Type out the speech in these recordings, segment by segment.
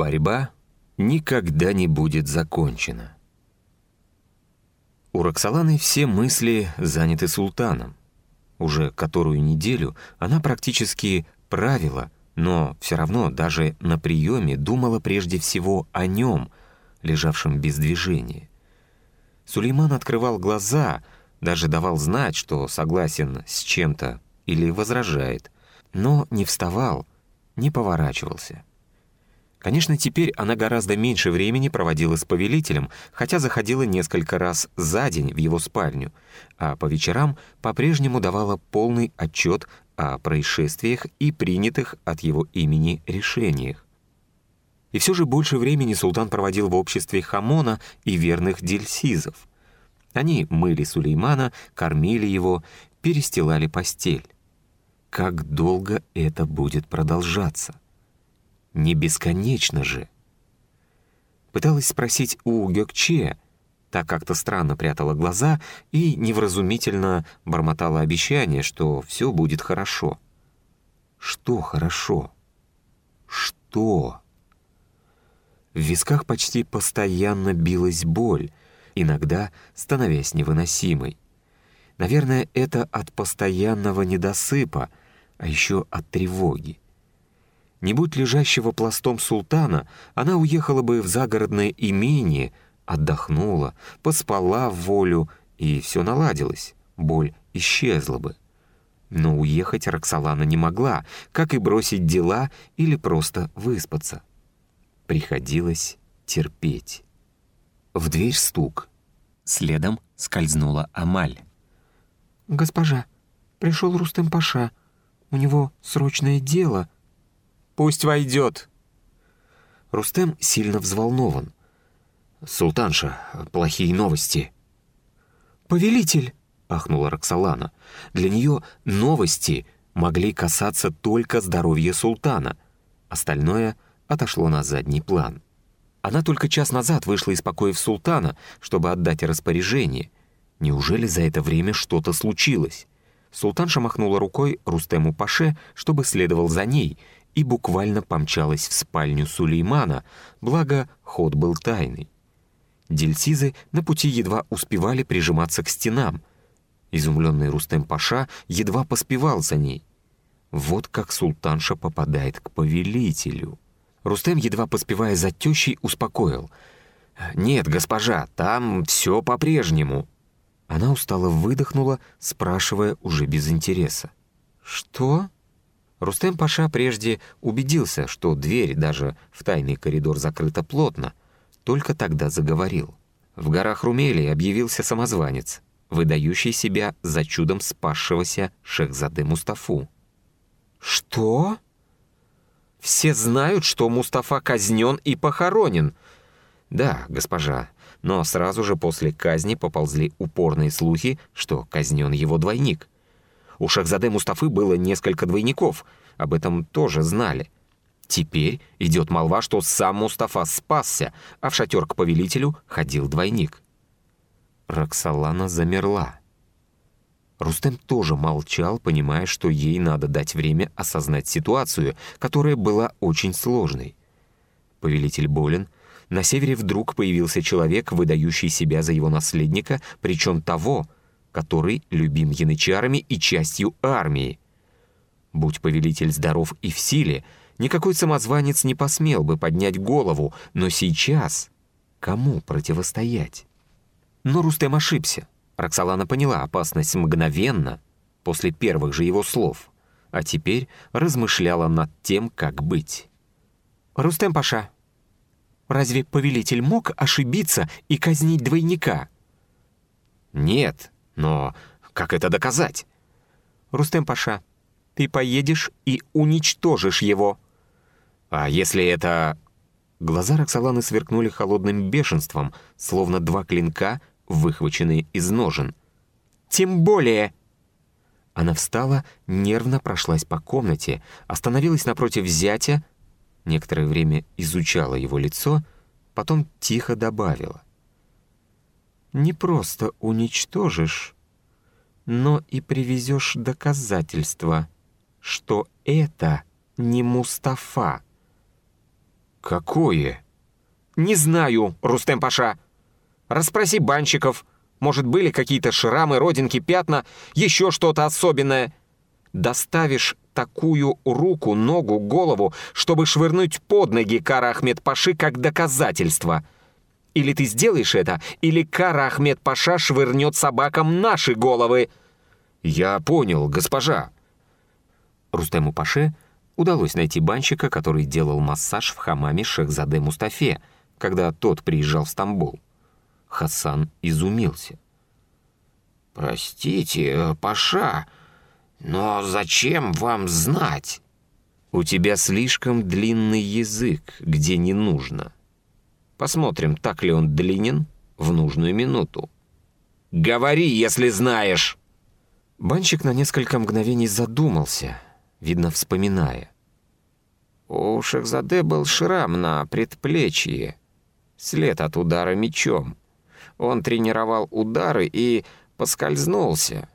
Борьба никогда не будет закончена. У Роксоланы все мысли заняты султаном. Уже которую неделю она практически правила, но все равно даже на приеме думала прежде всего о нем, лежавшем без движения. Сулейман открывал глаза, даже давал знать, что согласен с чем-то или возражает, но не вставал, не поворачивался. Конечно, теперь она гораздо меньше времени проводила с повелителем, хотя заходила несколько раз за день в его спальню, а по вечерам по-прежнему давала полный отчет о происшествиях и принятых от его имени решениях. И все же больше времени султан проводил в обществе Хамона и верных дельсизов. Они мыли Сулеймана, кормили его, перестилали постель. Как долго это будет продолжаться? Не бесконечно же. Пыталась спросить у Гёкче, так как-то странно прятала глаза и невразумительно бормотала обещание, что все будет хорошо. Что хорошо? Что? В висках почти постоянно билась боль, иногда становясь невыносимой. Наверное, это от постоянного недосыпа, а еще от тревоги. Не будь лежащего пластом султана, она уехала бы в загородное имение, отдохнула, поспала в волю, и все наладилось, боль исчезла бы. Но уехать Роксолана не могла, как и бросить дела или просто выспаться. Приходилось терпеть. В дверь стук. Следом скользнула Амаль. «Госпожа, пришел Рустем Паша. У него срочное дело», Пусть войдет». Рустем сильно взволнован. «Султанша, плохие новости». «Повелитель!» — ахнула Роксолана. Для нее новости могли касаться только здоровья султана. Остальное отошло на задний план. Она только час назад вышла из покоев султана, чтобы отдать распоряжение. Неужели за это время что-то случилось? Султанша махнула рукой Рустему Паше, чтобы следовал за ней — и буквально помчалась в спальню Сулеймана, благо ход был тайный. Дельсизы на пути едва успевали прижиматься к стенам. Изумленный Рустем Паша едва поспевал за ней. Вот как султанша попадает к повелителю. Рустем, едва поспевая за тещей, успокоил. «Нет, госпожа, там все по-прежнему». Она устало выдохнула, спрашивая уже без интереса. «Что?» Рустем Паша прежде убедился, что дверь даже в тайный коридор закрыта плотно, только тогда заговорил. В горах Румелии объявился самозванец, выдающий себя за чудом спасшегося Шехзаде Мустафу. «Что?» «Все знают, что Мустафа казнен и похоронен». «Да, госпожа, но сразу же после казни поползли упорные слухи, что казнен его двойник. У Шахзаде Мустафы было несколько двойников, об этом тоже знали. Теперь идет молва, что сам Мустафа спасся, а в шатер к повелителю ходил двойник. Роксолана замерла. Рустем тоже молчал, понимая, что ей надо дать время осознать ситуацию, которая была очень сложной. Повелитель болен, на севере вдруг появился человек, выдающий себя за его наследника, причем того — который любим янычарами и частью армии. Будь повелитель здоров и в силе, никакой самозванец не посмел бы поднять голову, но сейчас кому противостоять? Но Рустем ошибся. Роксолана поняла опасность мгновенно, после первых же его слов, а теперь размышляла над тем, как быть. «Рустем Паша, разве повелитель мог ошибиться и казнить двойника?» «Нет», но как это доказать? Рустем Паша, ты поедешь и уничтожишь его. А если это... Глаза Роксоланы сверкнули холодным бешенством, словно два клинка, выхваченные из ножен. «Тем более!» Она встала, нервно прошлась по комнате, остановилась напротив зятя, некоторое время изучала его лицо, потом тихо добавила не просто уничтожишь, но и привезешь доказательства, что это не Мустафа. «Какое?» «Не знаю, Рустем Паша. Расспроси банщиков. Может, были какие-то шрамы, родинки, пятна, еще что-то особенное. Доставишь такую руку, ногу, голову, чтобы швырнуть под ноги Кара Ахмед Паши как доказательство. Или ты сделаешь это, или Кара Ахмед Паша швырнет собакам наши головы». «Я понял, госпожа». Рустему Паше удалось найти банщика, который делал массаж в хамаме Шехзаде Мустафе, когда тот приезжал в Стамбул. Хасан изумился. «Простите, Паша, но зачем вам знать?» «У тебя слишком длинный язык, где не нужно. Посмотрим, так ли он длинен в нужную минуту. Говори, если знаешь!» Банщик на несколько мгновений задумался, видно, вспоминая. У Шахзаде был шрам на предплечье, след от удара мечом. Он тренировал удары и поскользнулся.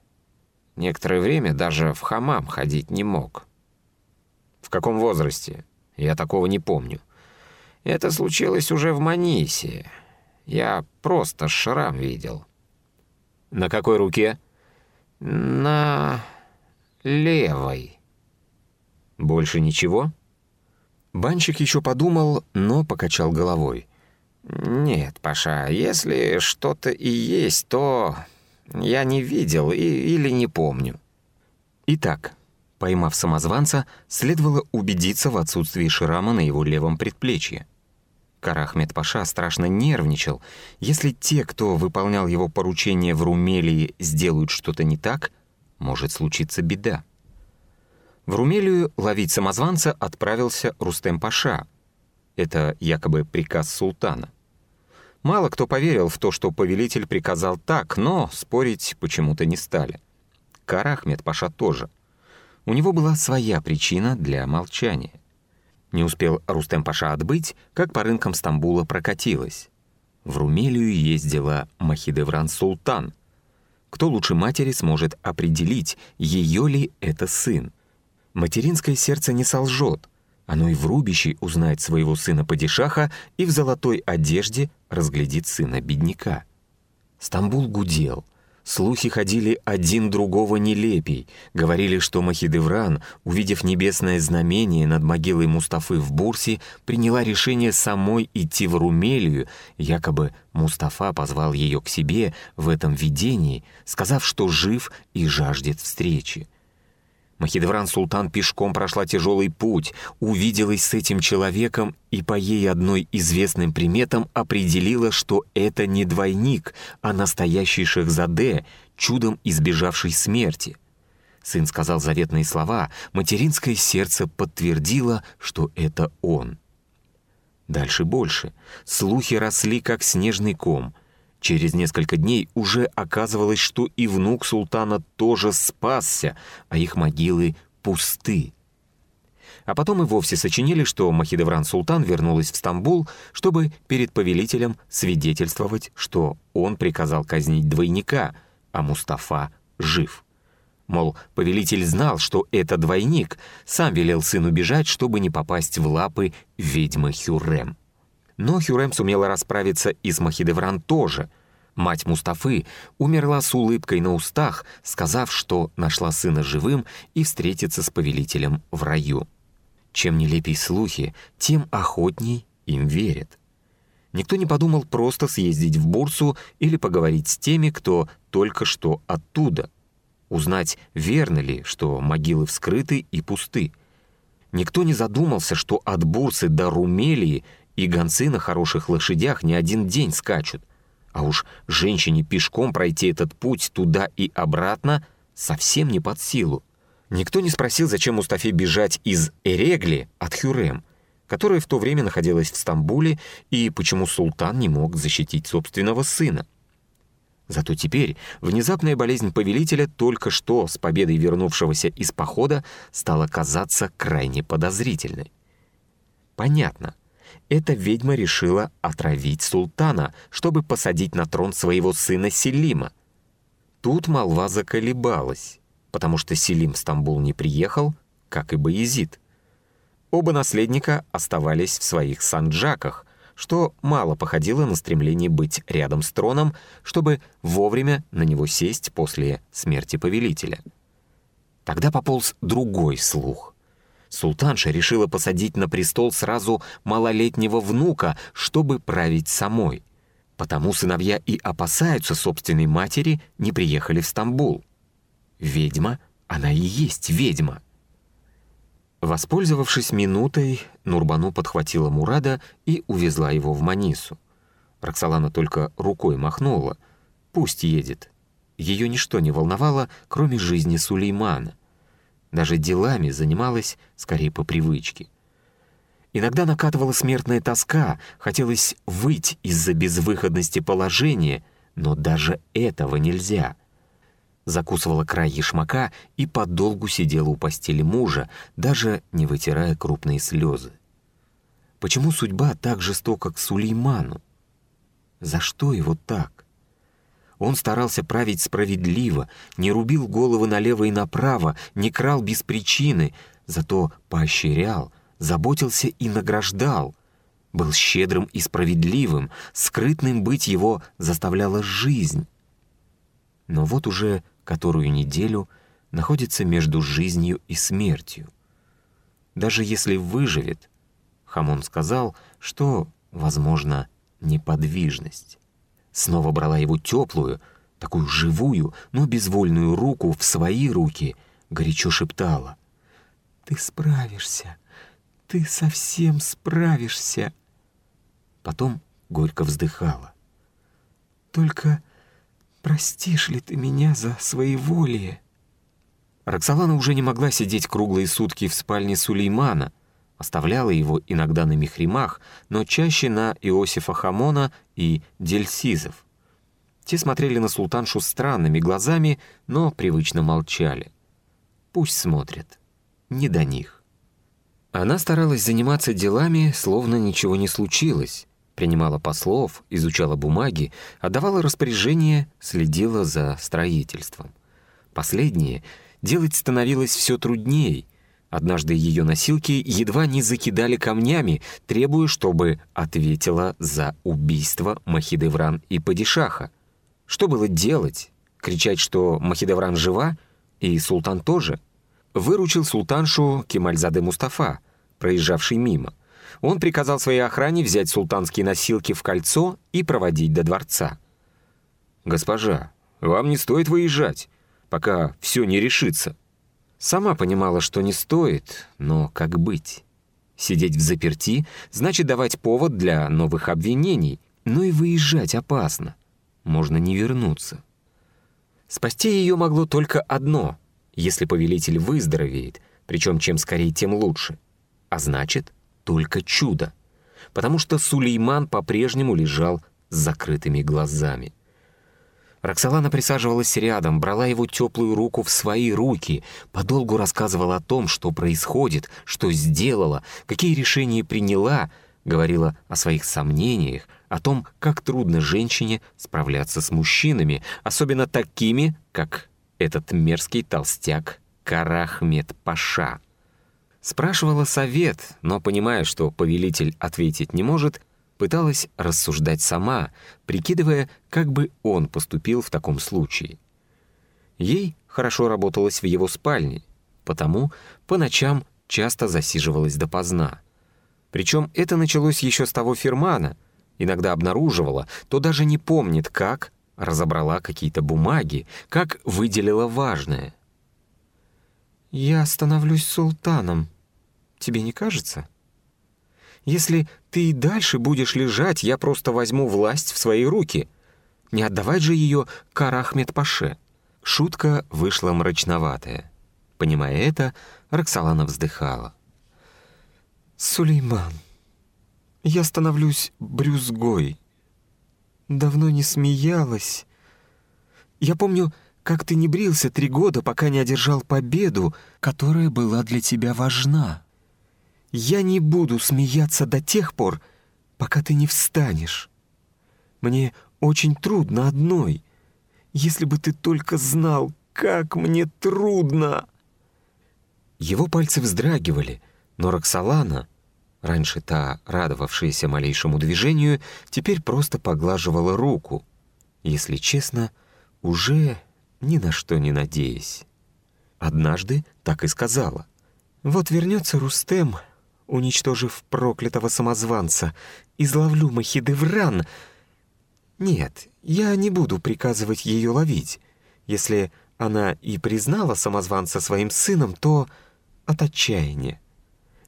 Некоторое время даже в хамам ходить не мог. В каком возрасте? Я такого не помню. Это случилось уже в Манисе. Я просто шрам видел. На какой руке? На левой. Больше ничего? Банщик еще подумал, но покачал головой. «Нет, Паша, если что-то и есть, то я не видел и, или не помню». Итак, поймав самозванца, следовало убедиться в отсутствии шрама на его левом предплечье. Карахмед Паша страшно нервничал. Если те, кто выполнял его поручение в Румелии, сделают что-то не так, может случиться беда. В Румелию ловить самозванца отправился Рустем Паша. Это якобы приказ султана. Мало кто поверил в то, что повелитель приказал так, но спорить почему-то не стали. Карахмед Паша тоже. У него была своя причина для молчания. Не успел Рустем Паша отбыть, как по рынкам Стамбула прокатилась. В Румелию ездила Махидевран Султан. Кто лучше матери сможет определить, ее ли это сын? Материнское сердце не солжет — оно и в рубище узнает своего сына Падишаха и в золотой одежде разглядит сына бедняка. Стамбул гудел. Слухи ходили один другого нелепей. Говорили, что Махидевран, увидев небесное знамение над могилой Мустафы в Бурсе, приняла решение самой идти в Румелию. Якобы Мустафа позвал ее к себе в этом видении, сказав, что жив и жаждет встречи. Махидевран Султан пешком прошла тяжелый путь, увиделась с этим человеком и по ей одной известным приметам определила, что это не двойник, а настоящий Шехзаде, чудом избежавший смерти. Сын сказал заветные слова, материнское сердце подтвердило, что это он. Дальше больше. Слухи росли, как снежный ком — Через несколько дней уже оказывалось, что и внук султана тоже спасся, а их могилы пусты. А потом и вовсе сочинили, что Махидевран Султан вернулась в Стамбул, чтобы перед повелителем свидетельствовать, что он приказал казнить двойника, а Мустафа жив. Мол, повелитель знал, что это двойник, сам велел сыну бежать, чтобы не попасть в лапы ведьмы Хюррем. Но Хюрем сумела расправиться и с Махидевран тоже. Мать Мустафы умерла с улыбкой на устах, сказав, что нашла сына живым и встретится с повелителем в раю. Чем нелепей слухи, тем охотней им верят. Никто не подумал просто съездить в Бурсу или поговорить с теми, кто только что оттуда. Узнать, верно ли, что могилы вскрыты и пусты. Никто не задумался, что от Бурсы до Румелии и гонцы на хороших лошадях не один день скачут. А уж женщине пешком пройти этот путь туда и обратно совсем не под силу. Никто не спросил, зачем Мустафе бежать из Эрегли от Хюрем, которая в то время находилась в Стамбуле, и почему султан не мог защитить собственного сына. Зато теперь внезапная болезнь повелителя, только что с победой вернувшегося из похода, стала казаться крайне подозрительной. Понятно — эта ведьма решила отравить султана, чтобы посадить на трон своего сына Селима. Тут молва заколебалась, потому что Селим в Стамбул не приехал, как и Баязид. оба наследника оставались в своих санджаках, что мало походило на стремление быть рядом с троном, чтобы вовремя на него сесть после смерти повелителя. Тогда пополз другой слух. Султанша решила посадить на престол сразу малолетнего внука, чтобы править самой. Потому сыновья и опасаются собственной матери, не приехали в Стамбул. Ведьма, она и есть ведьма. Воспользовавшись минутой, Нурбану подхватила Мурада и увезла его в Манису. Роксолана только рукой махнула. «Пусть едет». Ее ничто не волновало, кроме жизни Сулеймана. Даже делами занималась скорее по привычке. Иногда накатывала смертная тоска, хотелось выть из-за безвыходности положения, но даже этого нельзя — закусывала край ешмака и подолгу сидела у постели мужа, даже не вытирая крупные слезы. Почему судьба так жестока к Сулейману? За что его так? Он старался править справедливо, не рубил головы налево и направо, не крал без причины, зато поощрял, заботился и награждал. Был щедрым и справедливым, скрытным быть его заставляла жизнь. Но вот уже которую неделю находится между жизнью и смертью. Даже если выживет, Хамон сказал, что, возможно, неподвижность. Снова брала его теплую, такую живую, но безвольную руку в свои руки, горячо шептала. «Ты справишься, ты совсем справишься!» Потом горько вздыхала. «Только Простишь ли ты меня за своеволие?» Роксолана уже не могла сидеть круглые сутки в спальне Сулеймана, оставляла его иногда на Мехримах, но чаще на Иосифа Хамона и Дельсизов. Те смотрели на султаншу странными глазами, но привычно молчали. Пусть смотрят. Не до них. Она старалась заниматься делами, словно ничего не случилось, принимала послов, изучала бумаги, отдавала распоряжения, следила за строительством. Последнее делать становилось все трудней. Однажды ее носилки едва не закидали камнями, требуя, чтобы ответила за убийство Махидевран и Падишаха. Что было делать? Кричать, что Махидевран жива, и султан тоже? Выручил султаншу Кемальзаде Мустафа, проезжавший мимо — он приказал своей охране взять султанские носилки в кольцо и проводить до дворца. «Госпожа, вам не стоит выезжать, пока все не решится». Сама понимала, что не стоит, но как быть? Сидеть в заперти значит давать повод для новых обвинений, но и выезжать опасно. Можно не вернуться. Спасти ее могло только одно, если повелитель выздоровеет, причем чем скорее, тем лучше. А значит, только чудо, потому что Сулейман по-прежнему лежал с закрытыми глазами. Роксолана присаживалась рядом, брала его теплую руку в свои руки, подолгу рассказывала о том, что происходит, что сделала, какие решения приняла, говорила о своих сомнениях, о том, как трудно женщине справляться с мужчинами, особенно такими, как этот мерзкий толстяк Карахмед Паша. Спрашивала совет, но, понимая, что повелитель ответить не может, пыталась рассуждать сама, прикидывая, как бы он поступил в таком случае. Ей хорошо работалось в его спальне, потому по ночам часто засиживалась допоздна. Причем это началось еще с того фирмана. Иногда обнаруживала, то даже не помнит, как разобрала какие-то бумаги, как выделила важное. «Я становлюсь султаном», Тебе не кажется? Если ты и дальше будешь лежать, я просто возьму власть в свои руки. Не отдавать же ее Карахмед-Паше». Шутка вышла мрачноватая. Понимая это, Роксолана вздыхала. «Сулейман, я становлюсь брюзгой. Давно не смеялась. Я помню, как ты не брился три года, пока не одержал победу, которая была для тебя важна. Я не буду смеяться до тех пор, пока ты не встанешь. Мне очень трудно одной. Если бы ты только знал, как мне трудно!» Его пальцы вздрагивали, Но Роксолана, раньше та радовавшаяся малейшему движению, теперь просто поглаживала руку, если честно, уже ни на что не надеясь. Однажды так и сказала. «Вот вернется Рустем, уничтожив проклятого самозванца, изловлю Махидевран. Нет, я не буду приказывать ее ловить. Если она и признала самозванца своим сыном, то от отчаяния.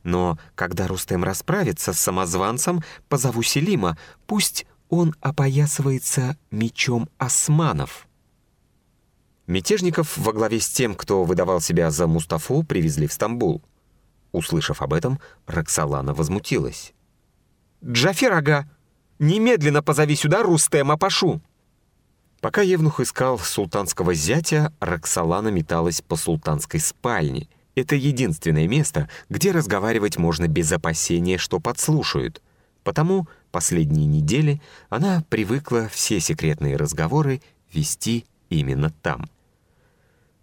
Но когда Рустем расправится с самозванцем, позову Селима, пусть он опоясывается мечом османов. Мятежников во главе с тем, кто выдавал себя за Мустафу, привезли в Стамбул. Услышав об этом, Роксолана возмутилась. «Джафер Ага, немедленно позови сюда Рустема Пашу!» Пока Евнух искал султанского зятя, Роксолана металась по султанской спальне. Это единственное место, где разговаривать можно без опасения, что подслушают. Потому последние недели она привыкла все секретные разговоры вести именно там.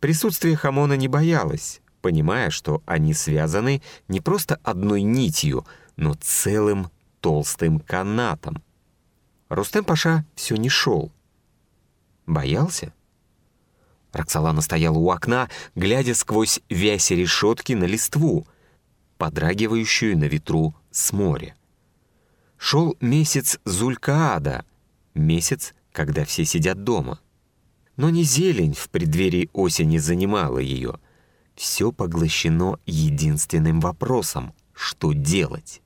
Присутствие Хамона не боялась, понимая, что они связаны не просто одной нитью, но целым толстым канатом. Рустем Паша все не шел. Боялся? Роксолана стояла у окна, глядя сквозь вязь решетки на листву, подрагивающую на ветру с моря. Шел месяц Зулькаада, месяц, когда все сидят дома. Но не зелень в преддверии осени занимала ее. Все поглощено единственным вопросом — что делать?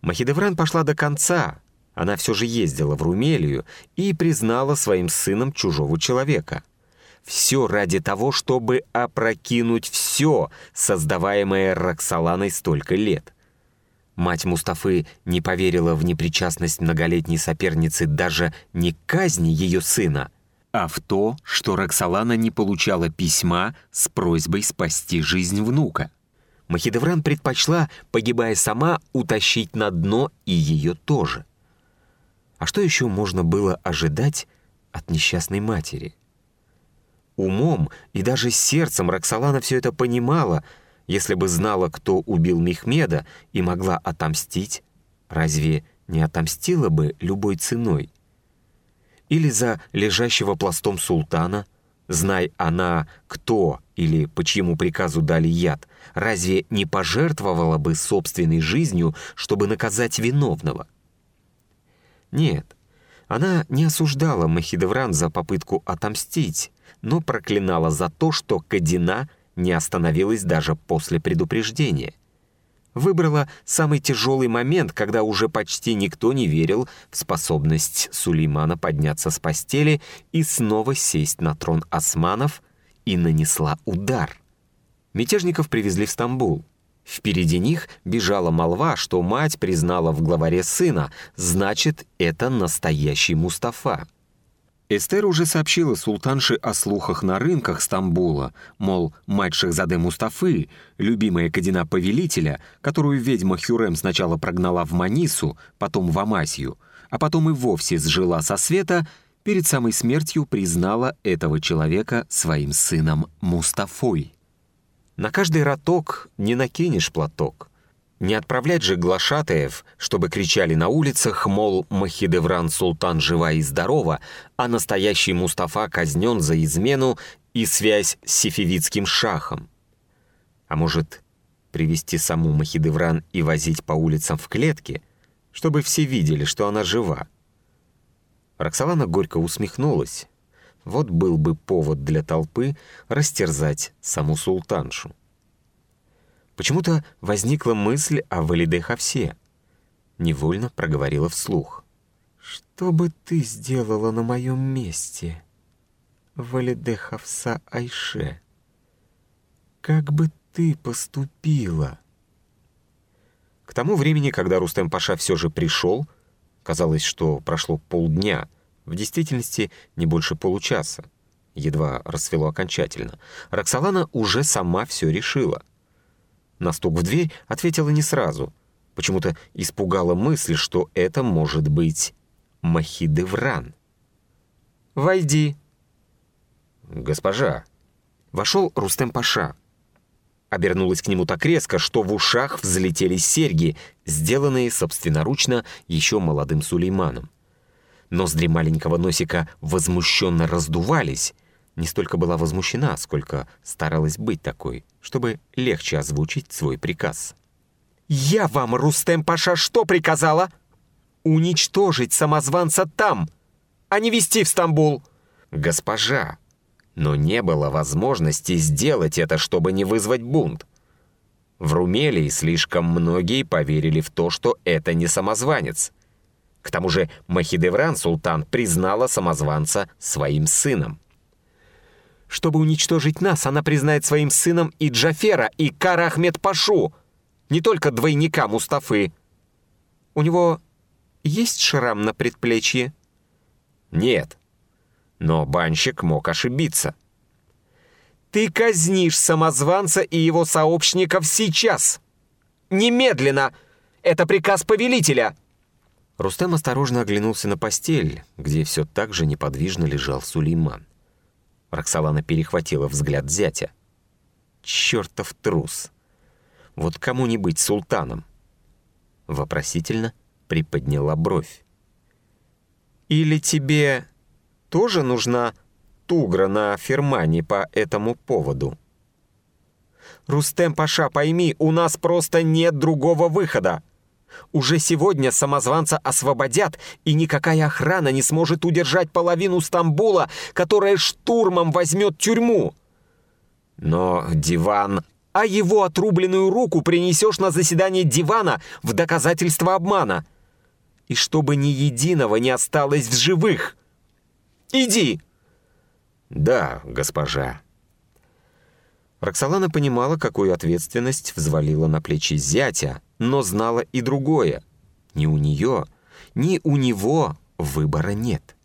Махидевран пошла до конца. Она все же ездила в Румелию и признала своим сыном чужого человека. Все ради того, чтобы опрокинуть все, создаваемое Роксоланой столько лет. Мать Мустафы не поверила в непричастность многолетней соперницы даже не казни ее сына, а в то, что Роксолана не получала письма с просьбой спасти жизнь внука. Махидевран предпочла, погибая сама, утащить на дно и ее тоже. А что еще можно было ожидать от несчастной матери? Умом и даже сердцем Роксолана все это понимала, если бы знала, кто убил Мехмеда и могла отомстить, разве не отомстила бы любой ценой? Или за лежащего пластом султана — Знай она, кто или по чьему приказу дали яд, разве не пожертвовала бы собственной жизнью, чтобы наказать виновного? Нет, она не осуждала Махидевран за попытку отомстить, но проклинала за то, что Кадина не остановилась даже после предупреждения — выбрала самый тяжелый момент, когда уже почти никто не верил в способность Сулеймана подняться с постели и снова сесть на трон османов, и нанесла удар. Мятежников привезли в Стамбул. Впереди них бежала молва, что мать признала в главаре сына, значит, это настоящий Мустафа. Эстер уже сообщила султанше о слухах на рынках Стамбула, мол, мать Шахзаде Мустафы, любимая Кадина повелителя, которую ведьма Хюрем сначала прогнала в Манису, потом в Амасию, а потом и вовсе сжила со света, перед самой смертью признала этого человека своим сыном Мустафой. На каждый роток не накинешь платок. Не отправлять же глашатаев, чтобы кричали на улицах, мол, Махидевран Султан жива и здорова, а настоящий Мустафа казнен за измену и связь с сифивидским шахом. А может, привести саму Махидевран и возить по улицам в клетке, чтобы все видели, что она жива? Роксолана горько усмехнулась. Вот был бы повод для толпы растерзать саму султаншу. Почему-то возникла мысль о Валиде Хавсе. Невольно проговорила вслух. «Что бы ты сделала на моем месте, Валиде Хавса Айше? Как бы ты поступила?» К тому времени, когда Рустем Паша все же пришел, казалось, что прошло полдня, в действительности не больше получаса, едва рассвело окончательно, Роксолана уже сама все решила — на стук в дверь ответила не сразу. Почему-то испугала мысль, что это может быть Махидевран. «Войди». «Госпожа». Вошел Рустем Паша. обернулась к нему так резко, что в ушах взлетели серьги, сделанные собственноручно еще молодым Сулейманом. Ноздри маленького носика возмущенно раздувались. Не столько была возмущена, сколько старалась быть такой, чтобы легче озвучить свой приказ. «Я вам, Рустем Паша, что приказала? Уничтожить самозванца там, а не вести в Стамбул!» «Госпожа!» Но не было возможности сделать это, чтобы не вызвать бунт. В Румелии слишком многие поверили в то, что это не самозванец. К тому же Махидевран Султан признала самозванца своим сыном. Чтобы уничтожить нас, она признает своим сыном и Джафера, и Кара Ахмед Пашу, не только двойника Мустафы. У него есть шрам на предплечье? Нет. Но банщик мог ошибиться. Ты казнишь самозванца и его сообщников сейчас. Немедленно! Это приказ повелителя!» Рустем осторожно оглянулся на постель, где все так же неподвижно лежал Сулейман. Роксолана перехватила взгляд зятя. «Чертов трус! Вот кому не быть султаном?» Вопросительно приподняла бровь. «Или тебе тоже нужна тугра на фермане по этому поводу?» «Рустем Паша, пойми, у нас просто нет другого выхода!» Уже сегодня самозванца освободят, и никакая охрана не сможет удержать половину Стамбула, которая штурмом возьмет тюрьму. Но диван... А его отрубленную руку принесешь на заседание дивана в доказательство обмана. И чтобы ни единого не осталось в живых. Иди!» «Да, госпожа». Роксолана понимала, какую ответственность взвалила на плечи зятя, но знала и другое. Ни у нее, ни у него выбора нет.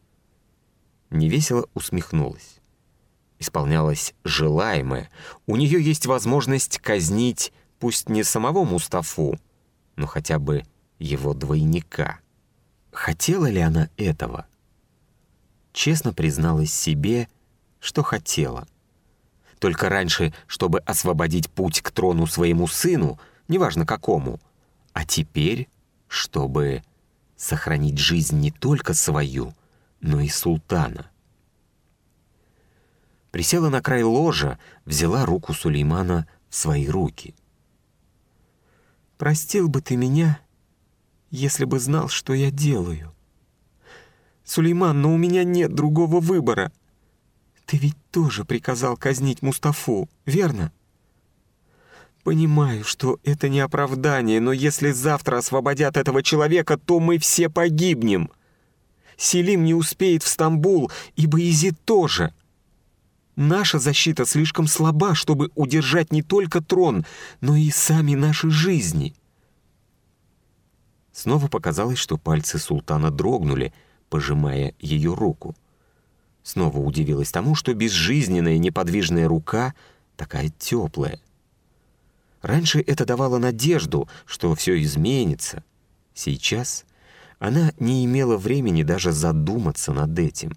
Невесело усмехнулась. Исполнялось желаемое. У нее есть возможность казнить пусть не самого Мустафу, но хотя бы его двойника. Хотела ли она этого? Честно призналась себе, что хотела. Только раньше, чтобы освободить путь к трону своему сыну — неважно какому, а теперь, чтобы сохранить жизнь не только свою, но и султана. Присела на край ложа, взяла руку Сулеймана в свои руки. «Простил бы ты меня, если бы знал, что я делаю. Сулейман, но у меня нет другого выбора. Ты ведь тоже приказал казнить Мустафу, верно?» Понимаю, что это не оправдание, но если завтра освободят этого человека, то мы все погибнем. Селим не успеет в Стамбул, и Боязид тоже. Наша защита слишком слаба, чтобы удержать не только трон, но и сами наши жизни. Снова показалось, что пальцы султана дрогнули, пожимая ее руку. Снова удивилась тому, что безжизненная неподвижная рука такая теплая — Раньше это давало надежду, что все изменится. Сейчас она не имела времени даже задуматься над этим.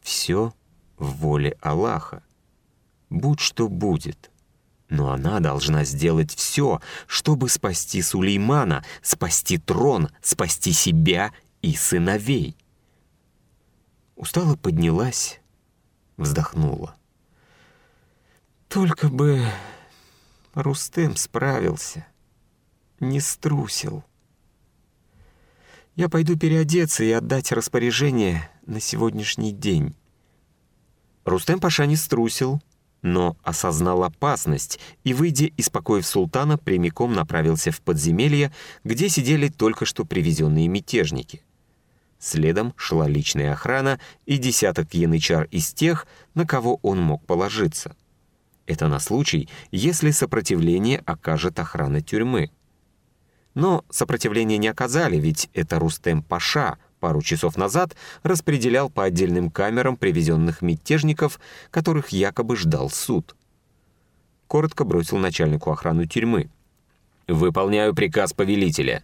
Все в воле Аллаха. Будь что будет. Но она должна сделать все, чтобы спасти Сулеймана, спасти трон, спасти себя и сыновей. Устало поднялась, вздохнула. «Только бы Рустем справился. Не струсил. Я пойду переодеться и отдать распоряжение на сегодняшний день. Рустем Паша не струсил, но осознал опасность и, выйдя из покоев султана, прямиком направился в подземелье, где сидели только что привезенные мятежники. Следом шла личная охрана и десяток янычар из тех, на кого он мог положиться — это на случай, если сопротивление окажет охрана тюрьмы. Но сопротивления не оказали, ведь это Рустем Паша пару часов назад распределял по отдельным камерам привезенных мятежников, которых якобы ждал суд. Коротко бросил начальнику охраны тюрьмы. «Выполняю приказ повелителя».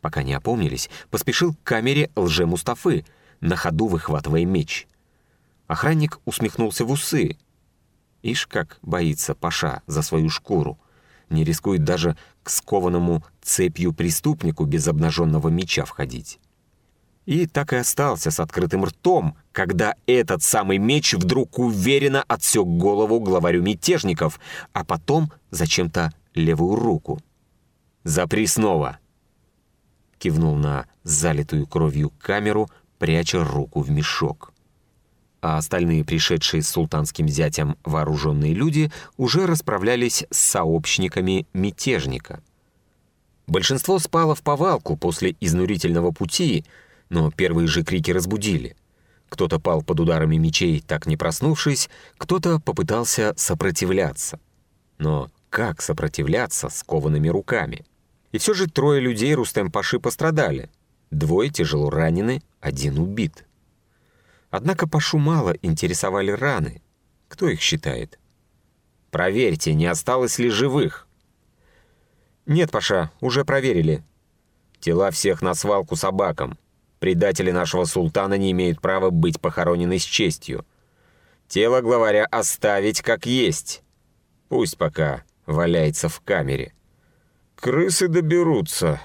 Пока не опомнились, поспешил к камере лже-Мустафы, на ходу выхватывая меч. Охранник усмехнулся в усы, Ишь как боится Паша за свою шкуру. Не рискует даже к скованному цепью преступнику без обнаженного меча входить. И так и остался с открытым ртом, когда этот самый меч вдруг уверенно отсек голову главарю мятежников, а потом зачем-то левую руку. «Запри снова!» Кивнул на залитую кровью камеру, пряча руку в мешок а остальные пришедшие с султанским зятем вооруженные люди уже расправлялись с сообщниками мятежника. Большинство спало в повалку после изнурительного пути, но первые же крики разбудили. Кто-то пал под ударами мечей, так не проснувшись, кто-то попытался сопротивляться. Но как сопротивляться с коваными руками? И все же трое людей Рустем-Паши пострадали. Двое тяжело ранены, один убит. Однако Пашу мало интересовали раны. Кто их считает? «Проверьте, не осталось ли живых?» «Нет, Паша, уже проверили. Тела всех на свалку собакам. Предатели нашего султана не имеют права быть похоронены с честью. Тело главаря оставить как есть. Пусть пока валяется в камере. Крысы доберутся».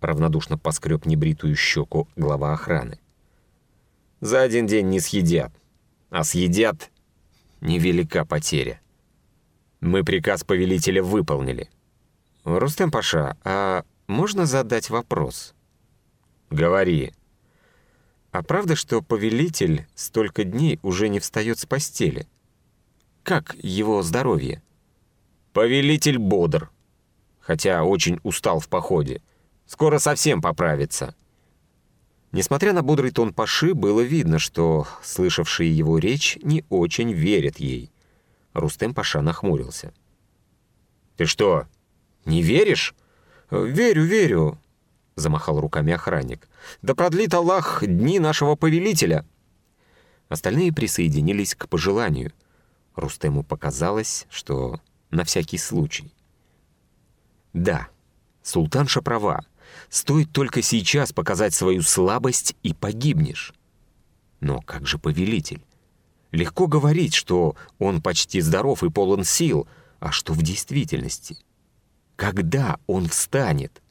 Равнодушно поскреб небритую щеку глава охраны за один день не съедят. А съедят — невелика потеря. Мы приказ повелителя выполнили. Рустем Паша, а можно задать вопрос? Говори. А правда, что повелитель столько дней уже не встает с постели? Как его здоровье? Повелитель бодр, хотя очень устал в походе. Скоро совсем поправится. Несмотря на бодрый тон Паши, было видно, что слышавшие его речь не очень верят ей. Рустем Паша нахмурился. «Ты что, не веришь?» «Верю, верю», — замахал руками охранник. «Да продлит Аллах дни нашего повелителя!» Остальные присоединились к пожеланию. Рустему показалось, что на всякий случай. «Да, султанша права. Стоит только сейчас показать свою слабость и погибнешь. Но как же повелитель? Легко говорить, что он почти здоров и полон сил, а что в действительности? Когда он встанет?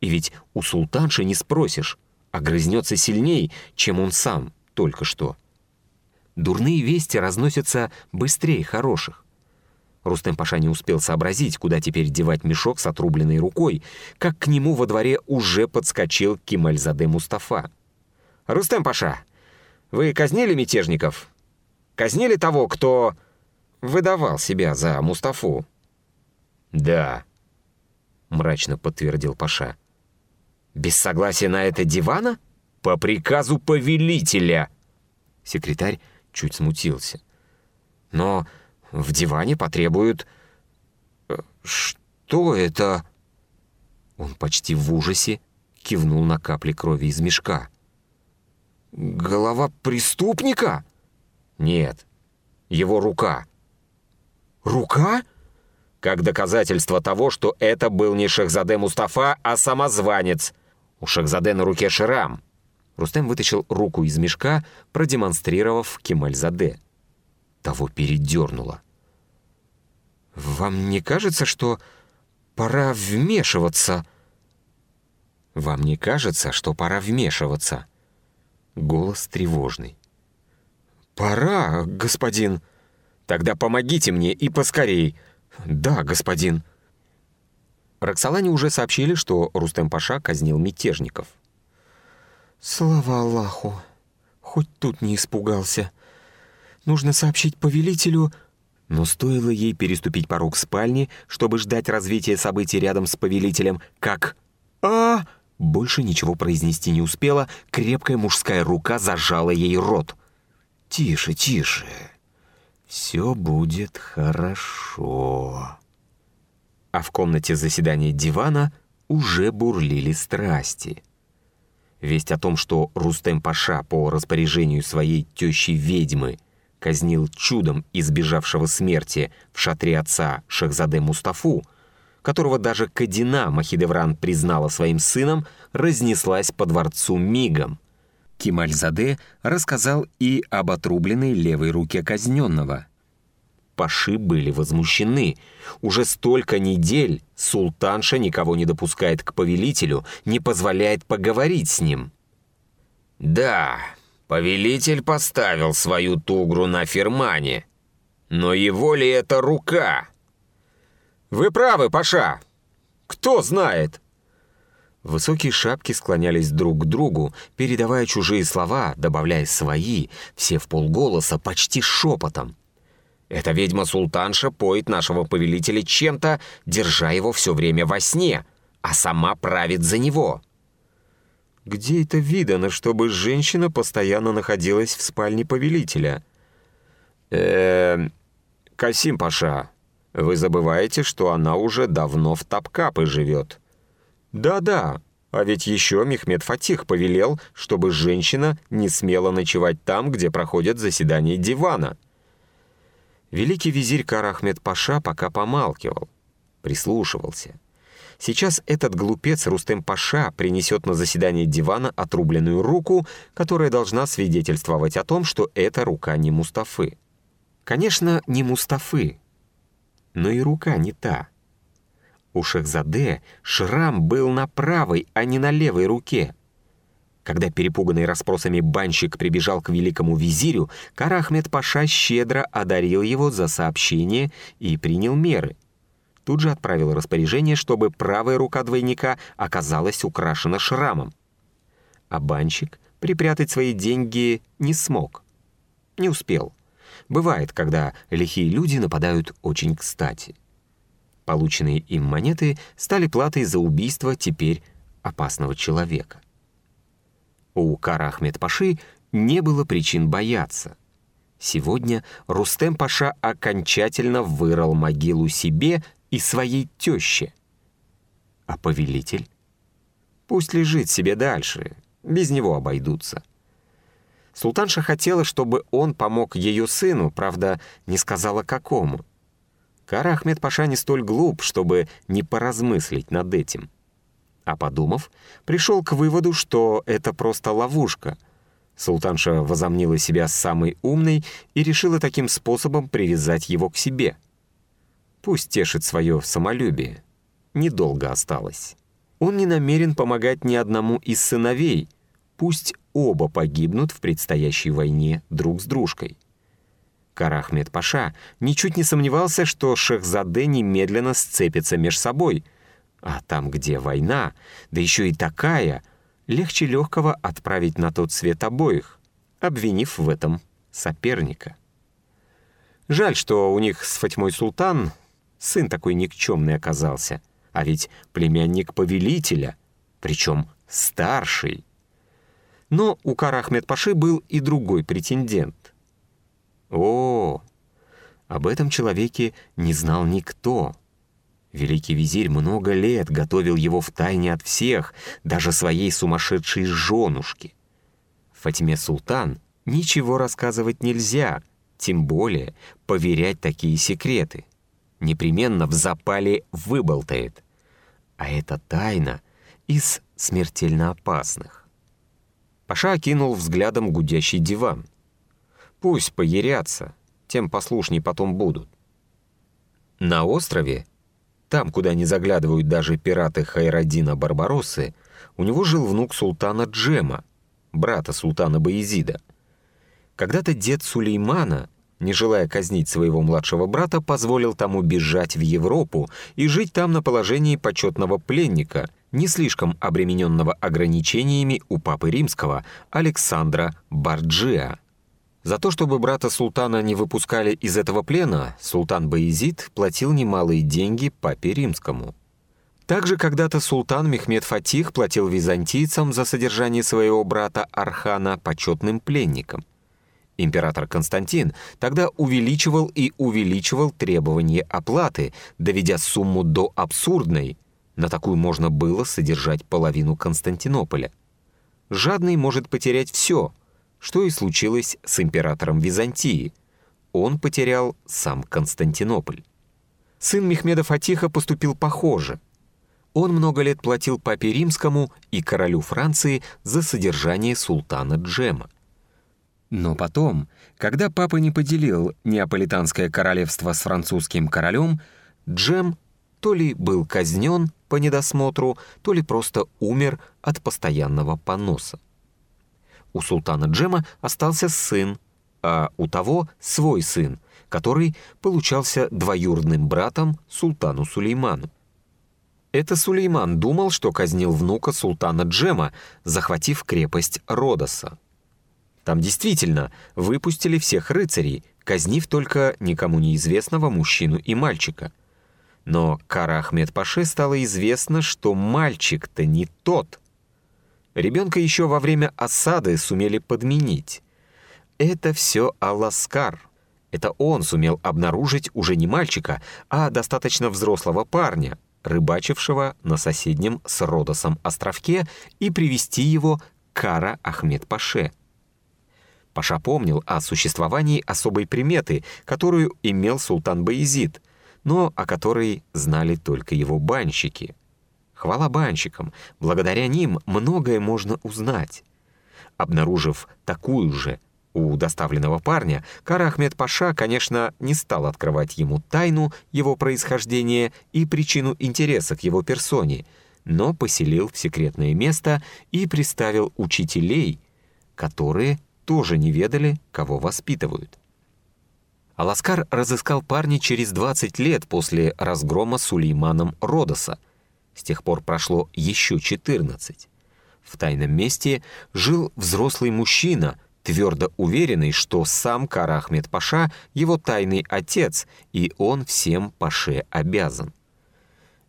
И ведь у султанши не спросишь, а грызнется сильней, чем он сам только что. Дурные вести разносятся быстрее хороших. Рустем Паша не успел сообразить, куда теперь девать мешок с отрубленной рукой, как к нему во дворе уже подскочил Кемальзаде Мустафа. «Рустем Паша, вы казнили мятежников? Казнили того, кто выдавал себя за Мустафу?» «Да», — мрачно подтвердил Паша. «Без согласия на это дивана? По приказу повелителя!» Секретарь чуть смутился. «Но в диване потребуют... Э, что это? Он почти в ужасе кивнул на капли крови из мешка. Голова преступника? Нет, его рука. Рука? Как доказательство того, что это был не Шахзаде Мустафа, а самозванец. У Шахзаде на руке шрам. Рустем вытащил руку из мешка, продемонстрировав Кемальзаде. Того передернуло. «Вам не кажется, что пора вмешиваться?» «Вам не кажется, что пора вмешиваться?» Голос тревожный. «Пора, господин!» «Тогда помогите мне и поскорей!» «Да, господин!» Роксолане уже сообщили, что Рустем Паша казнил мятежников. «Слава Аллаху! Хоть тут не испугался!» Нужно сообщить повелителю...» Но стоило ей переступить порог спальни, чтобы ждать развития событий рядом с повелителем, как... а Больше ничего произнести не успела, крепкая мужская рука зажала ей рот. «Тише, тише. Все будет хорошо». А в комнате заседания дивана уже бурлили страсти. Весть о том, что Рустем Паша по распоряжению своей тещи-ведьмы казнил чудом избежавшего смерти в шатре отца Шахзаде Мустафу, которого даже Кадина Махидевран признала своим сыном, разнеслась по дворцу мигом. Кемальзаде рассказал и об отрубленной левой руке казненного – Паши были возмущены. Уже столько недель султанша никого не допускает к повелителю, не позволяет поговорить с ним. «Да, повелитель поставил свою тугру на фермане. Но его ли это рука?» «Вы правы, Паша. Кто знает?» Высокие шапки склонялись друг к другу, передавая чужие слова, добавляя свои, все в полголоса, почти шепотом. Эта ведьма-султанша поет нашего повелителя чем-то, держа его все время во сне, а сама правит за него. Где это видано, чтобы женщина постоянно находилась в спальне повелителя? э Касим Паша, вы забываете, что она уже давно в Тапкапы живет. Да-да, а ведь еще Мехмед Фатих повелел, чтобы женщина не смела ночевать там, где проходят заседания дивана. Великий визирь Карахмед Паша пока помалкивал, прислушивался. Сейчас этот глупец Рустем Паша принесет на заседание дивана отрубленную руку, которая должна свидетельствовать о том, что это рука не Мустафы. Конечно, не Мустафы, но и рука не та. У Шехзаде шрам был на правой, а не на левой руке. Когда перепуганный расспросами банщик прибежал к великому визирю, Карахмед Паша щедро одарил его за сообщение и принял меры. Тут же отправил распоряжение, чтобы правая рука двойника оказалась украшена шрамом. А банщик припрятать свои деньги не смог. Не успел. Бывает, когда лихие люди нападают очень кстати. Полученные им монеты стали платой за убийство теперь опасного человека. У Карахмед Паши не было причин бояться. Сегодня Рустем Паша окончательно вырыл могилу себе и своей теще. А повелитель? Пусть лежит себе дальше, без него обойдутся. Султанша хотела, чтобы он помог ее сыну, правда, не сказала какому. Кара Ахмед Паша не столь глуп, чтобы не поразмыслить над этим а подумав, пришел к выводу, что это просто ловушка. Султанша возомнила себя самой умной и решила таким способом привязать его к себе. Пусть тешит свое самолюбие. Недолго осталось. Он не намерен помогать ни одному из сыновей, пусть оба погибнут в предстоящей войне друг с дружкой. Карахмед Паша ничуть не сомневался, что Шехзаде немедленно сцепится меж собой — а там, где война, да еще и такая, легче легкого отправить на тот свет обоих, обвинив в этом соперника. Жаль, что у них с Фатьмой Султан сын такой никчемный оказался, а ведь племянник повелителя, причем старший. Но у Карахмед Паши был и другой претендент. О, об этом человеке не знал никто — Великий визирь много лет готовил его в тайне от всех, даже своей сумасшедшей женушки. Фатиме Султан ничего рассказывать нельзя, тем более поверять такие секреты. Непременно в запале выболтает. А это тайна из смертельно опасных. Паша окинул взглядом гудящий диван. Пусть поерятся, тем послушней потом будут. На острове там, куда не заглядывают даже пираты Хайрадина Барбароссы, у него жил внук султана Джема, брата султана Баезида. Когда-то дед Сулеймана, не желая казнить своего младшего брата, позволил тому бежать в Европу и жить там на положении почетного пленника, не слишком обремененного ограничениями у папы римского Александра Барджиа. За то, чтобы брата султана не выпускали из этого плена, султан Баизид платил немалые деньги папе римскому. Также когда-то султан Мехмед Фатих платил византийцам за содержание своего брата Архана почетным пленником. Император Константин тогда увеличивал и увеличивал требования оплаты, доведя сумму до абсурдной. На такую можно было содержать половину Константинополя. Жадный может потерять все — что и случилось с императором Византии. Он потерял сам Константинополь. Сын Мехмеда Фатиха поступил похоже. Он много лет платил папе римскому и королю Франции за содержание султана Джема. Но потом, когда папа не поделил Неаполитанское королевство с французским королем, Джем то ли был казнен по недосмотру, то ли просто умер от постоянного поноса. У султана Джема остался сын, а у того свой сын, который получался двоюродным братом султану Сулейману. Это Сулейман думал, что казнил внука султана Джема, захватив крепость Родоса. Там действительно выпустили всех рыцарей, казнив только никому неизвестного мужчину и мальчика. Но Кара Ахмед Паше стало известно, что мальчик-то не тот. Ребенка еще во время осады сумели подменить. Это все Аласкар. Это он сумел обнаружить уже не мальчика, а достаточно взрослого парня, рыбачившего на соседнем с Родосом островке, и привести его к Кара Ахмед Паше. Паша помнил о существовании особой приметы, которую имел султан Баизид, но о которой знали только его банщики. Хвала банщикам, благодаря ним многое можно узнать. Обнаружив такую же у доставленного парня, Кара Паша, конечно, не стал открывать ему тайну его происхождения и причину интереса к его персоне, но поселил в секретное место и приставил учителей, которые тоже не ведали, кого воспитывают. Аласкар разыскал парня через 20 лет после разгрома Сулейманом Родоса. С тех пор прошло еще 14. В тайном месте жил взрослый мужчина, твердо уверенный, что сам Карахмед Паша — его тайный отец, и он всем Паше обязан.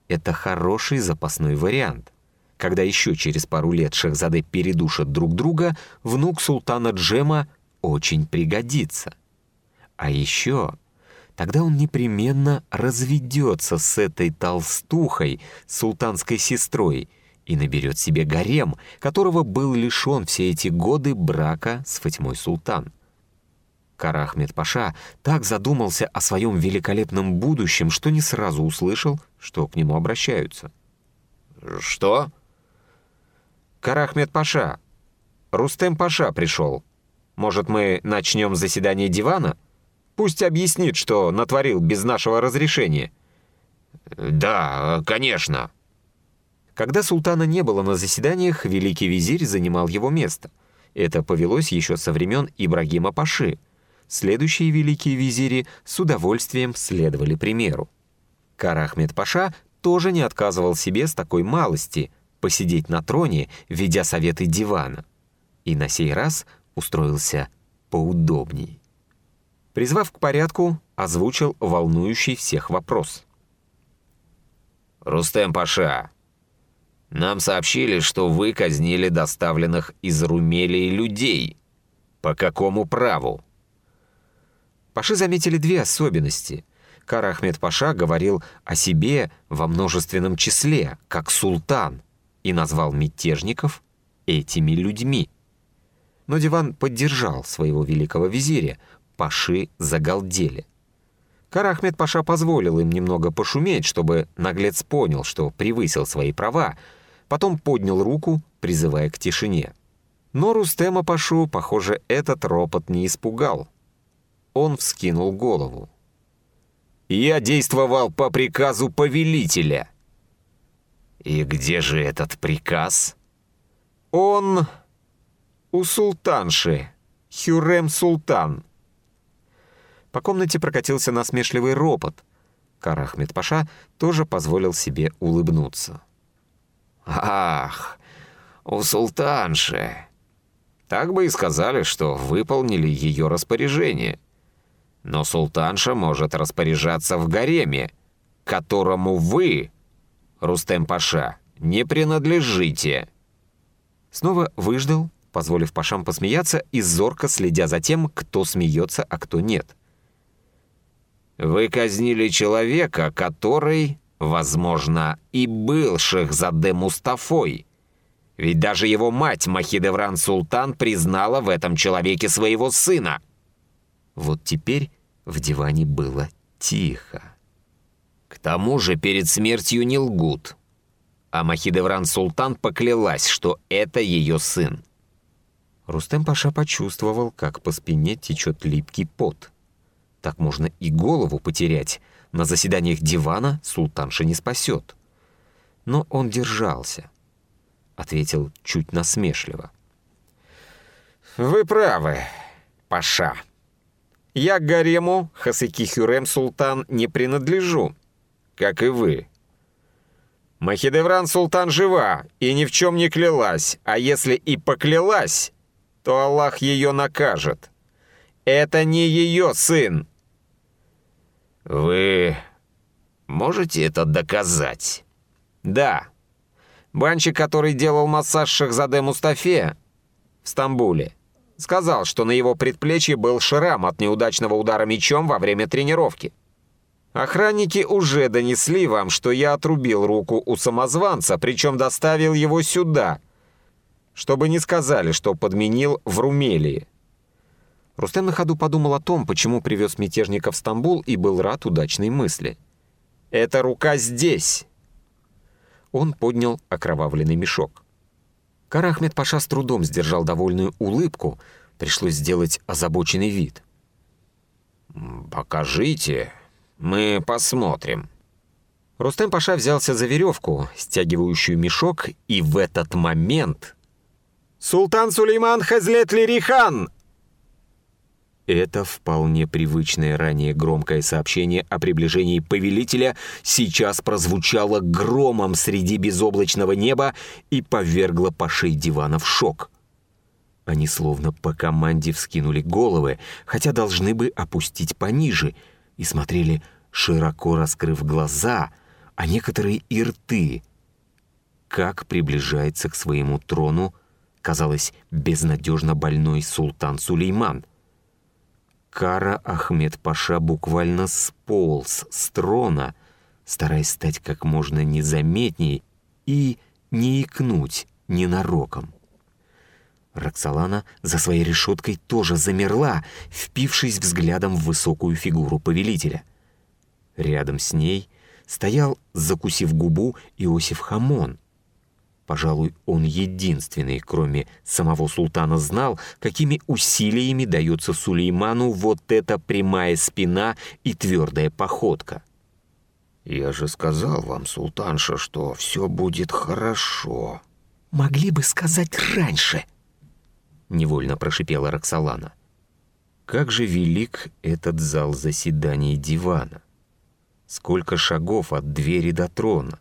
Это хороший запасной вариант — когда еще через пару лет шахзады передушат друг друга, внук султана Джема очень пригодится. А еще тогда он непременно разведется с этой толстухой, султанской сестрой, и наберет себе гарем, которого был лишен все эти годы брака с Фатьмой Султан. Карахмед Паша так задумался о своем великолепном будущем, что не сразу услышал, что к нему обращаются. «Что?» Карахмед Паша. Рустем Паша пришел. Может, мы начнем заседание дивана? Пусть объяснит, что натворил без нашего разрешения». «Да, конечно». Когда султана не было на заседаниях, великий визирь занимал его место. Это повелось еще со времен Ибрагима Паши. Следующие великие визири с удовольствием следовали примеру. Карахмед Паша тоже не отказывал себе с такой малости — посидеть на троне, ведя советы дивана. И на сей раз устроился поудобней. Призвав к порядку, озвучил волнующий всех вопрос. «Рустем Паша, нам сообщили, что вы казнили доставленных из Румелии людей. По какому праву?» Паши заметили две особенности. Кара Паша говорил о себе во множественном числе, как султан — и назвал мятежников этими людьми. Но диван поддержал своего великого визиря, паши загалдели. Карахмед Паша позволил им немного пошуметь, чтобы наглец понял, что превысил свои права, потом поднял руку, призывая к тишине. Но Рустема Пашу, похоже, этот ропот не испугал. Он вскинул голову. «Я действовал по приказу повелителя», «И где же этот приказ?» «Он у султанши, Хюрем Султан». По комнате прокатился насмешливый ропот. Карахмед Паша тоже позволил себе улыбнуться. «Ах, у султанши!» Так бы и сказали, что выполнили ее распоряжение. Но султанша может распоряжаться в гареме, которому вы Рустем Паша, не принадлежите!» Снова выждал, позволив Пашам посмеяться и зорко следя за тем, кто смеется, а кто нет. «Вы казнили человека, который, возможно, и был Шехзаде Мустафой. Ведь даже его мать Махидевран Султан признала в этом человеке своего сына». Вот теперь в диване было тихо. К тому же перед смертью не лгут. А Махидевран Султан поклялась, что это ее сын. Рустем Паша почувствовал, как по спине течет липкий пот. Так можно и голову потерять. На заседаниях дивана султанша не спасет. Но он держался. Ответил чуть насмешливо. «Вы правы, Паша. Я к гарему Хасыки Хюрем Султан не принадлежу, как и вы. Махидевран Султан жива и ни в чем не клялась, а если и поклялась, то Аллах ее накажет. Это не ее сын. Вы можете это доказать? Да. Банщик, который делал массаж Шахзаде Мустафе в Стамбуле, сказал, что на его предплечье был шрам от неудачного удара мечом во время тренировки. Охранники уже донесли вам, что я отрубил руку у самозванца, причем доставил его сюда, чтобы не сказали, что подменил в Румелии. Рустем на ходу подумал о том, почему привез мятежника в Стамбул и был рад удачной мысли. «Эта рука здесь!» Он поднял окровавленный мешок. Карахмед Паша с трудом сдержал довольную улыбку, пришлось сделать озабоченный вид. «Покажите, мы посмотрим». Рустем Паша взялся за веревку, стягивающую мешок, и в этот момент «Султан Сулейман Хазлет Лирихан!» Это вполне привычное ранее громкое сообщение о приближении повелителя сейчас прозвучало громом среди безоблачного неба и повергло Пашей дивана в шок. Они словно по команде вскинули головы, хотя должны бы опустить пониже, и смотрели, широко раскрыв глаза, а некоторые и рты. Как приближается к своему трону казалось, безнадежно больной султан Сулейман. Кара Ахмед Паша буквально сполз с трона, стараясь стать как можно незаметней и не икнуть ненароком. Роксолана за своей решеткой тоже замерла, впившись взглядом в высокую фигуру повелителя. Рядом с ней стоял, закусив губу, Иосиф Хамон — Пожалуй, он единственный, кроме самого султана, знал, какими усилиями дается Сулейману вот эта прямая спина и твердая походка. «Я же сказал вам, султанша, что все будет хорошо». «Могли бы сказать раньше», — невольно прошипела Роксолана. Как же велик этот зал заседаний дивана! Сколько шагов от двери до трона!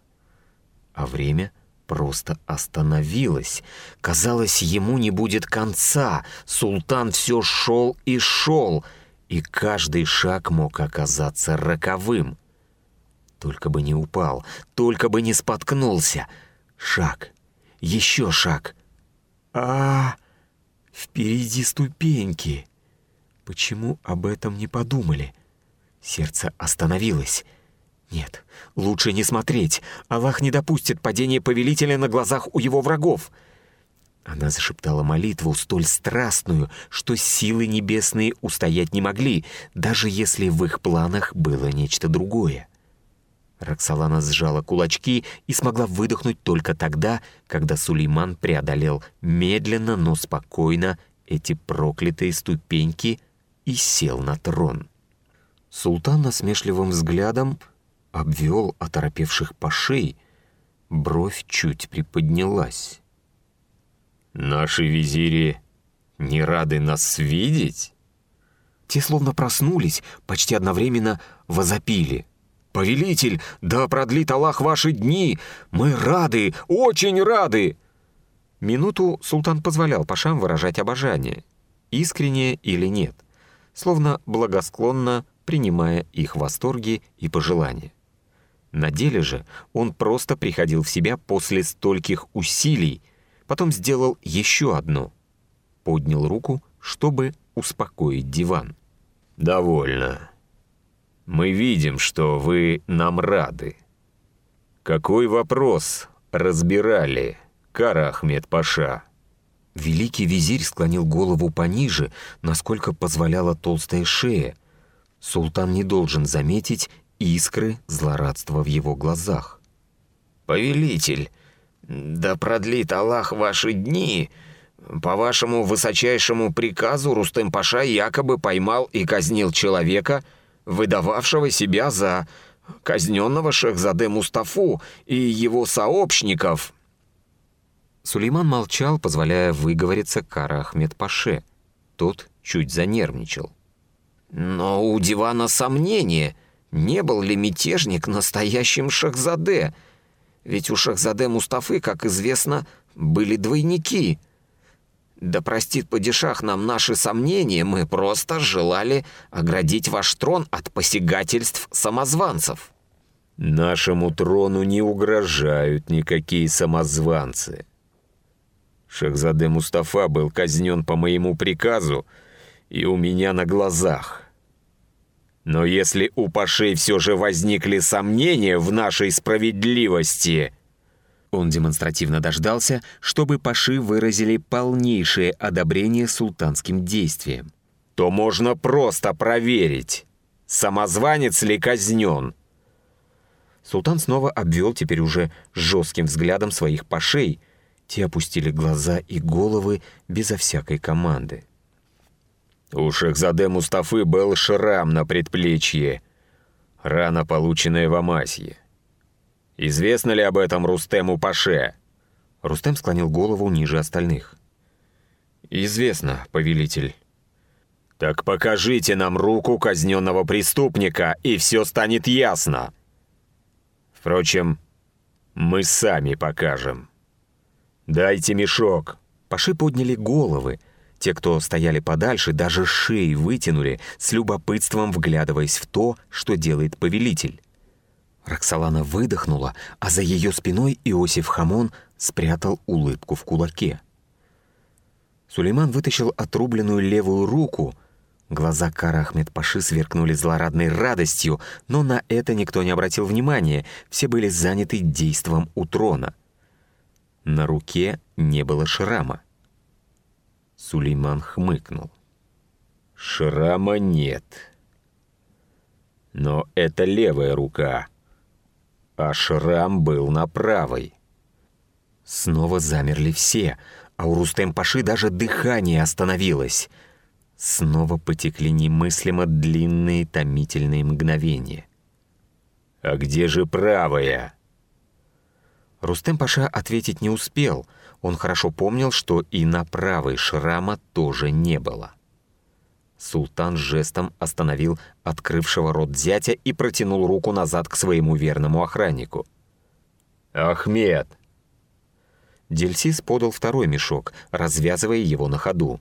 А время — просто остановилась. Казалось, ему не будет конца. Султан все шел и шел, и каждый шаг мог оказаться роковым. Только бы не упал, только бы не споткнулся. Шаг, еще шаг. А, впереди ступеньки. Почему об этом не подумали? Сердце остановилось. Нет, лучше не смотреть. Аллах не допустит падения повелителя на глазах у его врагов. Она зашептала молитву столь страстную, что силы небесные устоять не могли, даже если в их планах было нечто другое. Роксолана сжала кулачки и смогла выдохнуть только тогда, когда Сулейман преодолел медленно, но спокойно эти проклятые ступеньки и сел на трон. Султан насмешливым взглядом обвел оторопевших пашей, бровь чуть приподнялась. «Наши визири не рады нас видеть?» Те словно проснулись, почти одновременно возопили. «Повелитель, да продлит Аллах ваши дни! Мы рады, очень рады!» Минуту султан позволял пашам выражать обожание, искреннее или нет, словно благосклонно принимая их восторги и пожелания. На деле же он просто приходил в себя после стольких усилий, потом сделал еще одно. Поднял руку, чтобы успокоить диван. «Довольно. Мы видим, что вы нам рады. Какой вопрос разбирали, Кара Ахмед Паша?» Великий визирь склонил голову пониже, насколько позволяла толстая шея. Султан не должен заметить искры злорадства в его глазах. «Повелитель, да продлит Аллах ваши дни. По вашему высочайшему приказу Рустем-паша якобы поймал и казнил человека, выдававшего себя за казненного Шехзаде Мустафу и его сообщников». Сулейман молчал, позволяя выговориться Кара Ахмед-паше. Тот чуть занервничал. «Но у дивана сомнение, не был ли мятежник настоящим Шахзаде? Ведь у Шахзаде Мустафы, как известно, были двойники». Да простит падишах нам наши сомнения, мы просто желали оградить ваш трон от посягательств самозванцев». «Нашему трону не угрожают никакие самозванцы. Шахзаде Мустафа был казнен по моему приказу и у меня на глазах. Но если у Пашей все же возникли сомнения в нашей справедливости...» Он демонстративно дождался, чтобы Паши выразили полнейшее одобрение султанским действиям. «То можно просто проверить, самозванец ли казнен». Султан снова обвел теперь уже жестким взглядом своих Пашей. Те опустили глаза и головы безо всякой команды. У Шахзаде Мустафы был шрам на предплечье, рана, полученная в Амасье. Известно ли об этом Рустему Паше?» Рустем склонил голову ниже остальных. «Известно, повелитель». «Так покажите нам руку казненного преступника, и все станет ясно. Впрочем, мы сами покажем. Дайте мешок». Паши подняли головы. Те, кто стояли подальше, даже шеи вытянули, с любопытством вглядываясь в то, что делает повелитель. Роксолана выдохнула, а за ее спиной Иосиф Хамон спрятал улыбку в кулаке. Сулейман вытащил отрубленную левую руку. Глаза Кара Ахмед Паши сверкнули злорадной радостью, но на это никто не обратил внимания, все были заняты действом у трона. На руке не было шрама. Сулейман хмыкнул. «Шрама нет. Но это левая рука» а шрам был на правой. Снова замерли все, а у Рустем-Паши даже дыхание остановилось. Снова потекли немыслимо длинные томительные мгновения. «А где же правая?» Рустем-Паша ответить не успел. Он хорошо помнил, что и на правой шрама тоже не было. Султан жестом остановил открывшего рот зятя и протянул руку назад к своему верному охраннику. «Ахмед!» Дельсис подал второй мешок, развязывая его на ходу.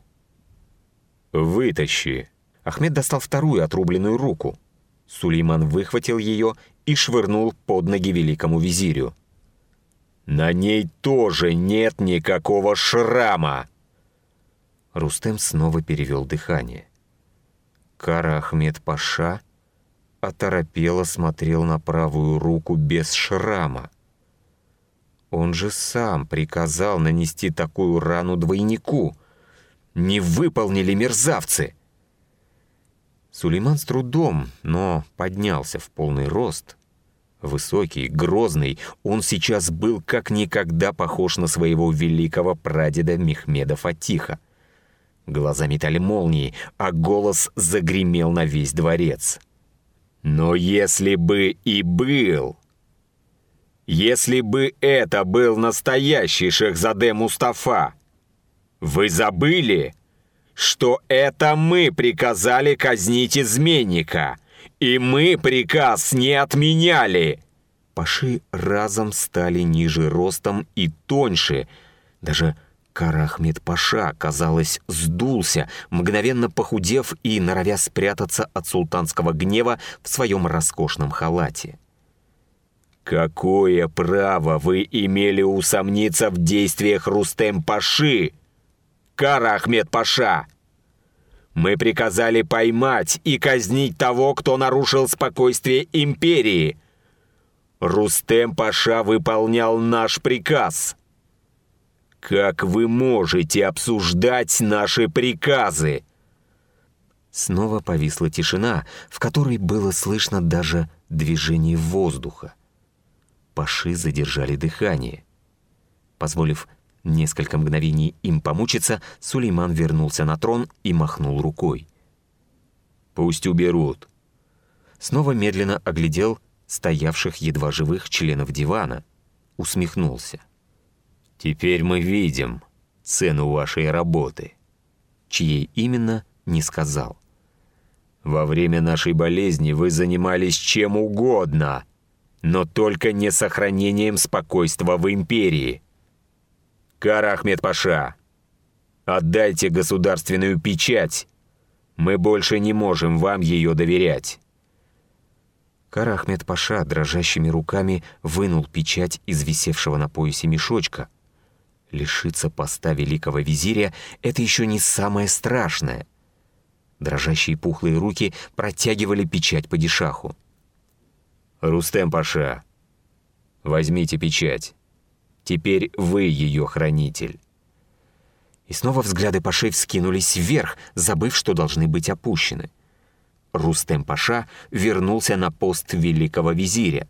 «Вытащи!» Ахмед достал вторую отрубленную руку. Сулейман выхватил ее и швырнул под ноги великому визирю. «На ней тоже нет никакого шрама!» Рустем снова перевел дыхание. Кара Ахмед Паша оторопело смотрел на правую руку без шрама. Он же сам приказал нанести такую рану двойнику. Не выполнили мерзавцы! Сулейман с трудом, но поднялся в полный рост. Высокий, грозный, он сейчас был как никогда похож на своего великого прадеда Мехмеда Фатиха. Глаза метали молнии, а голос загремел на весь дворец. «Но если бы и был...» «Если бы это был настоящий Шехзаде Мустафа, вы забыли, что это мы приказали казнить изменника, и мы приказ не отменяли!» Паши разом стали ниже ростом и тоньше, даже Карахмед Паша, казалось, сдулся, мгновенно похудев и норовя спрятаться от султанского гнева в своем роскошном халате. «Какое право вы имели усомниться в действиях Рустем Паши, Карахмед Паша? Мы приказали поймать и казнить того, кто нарушил спокойствие империи. Рустем Паша выполнял наш приказ». «Как вы можете обсуждать наши приказы?» Снова повисла тишина, в которой было слышно даже движение воздуха. Паши задержали дыхание. Позволив несколько мгновений им помучиться, Сулейман вернулся на трон и махнул рукой. «Пусть уберут». Снова медленно оглядел стоявших едва живых членов дивана, усмехнулся. «Теперь мы видим цену вашей работы». Чьей именно, не сказал. «Во время нашей болезни вы занимались чем угодно, но только не сохранением спокойствия в империи. Кара Паша, отдайте государственную печать. Мы больше не можем вам ее доверять». Кара Паша дрожащими руками вынул печать из висевшего на поясе мешочка. Лишиться поста великого визиря — это еще не самое страшное. Дрожащие пухлые руки протягивали печать по дешаху. «Рустем Паша, возьмите печать. Теперь вы ее хранитель». И снова взгляды Пашей вскинулись вверх, забыв, что должны быть опущены. Рустем Паша вернулся на пост великого визиря.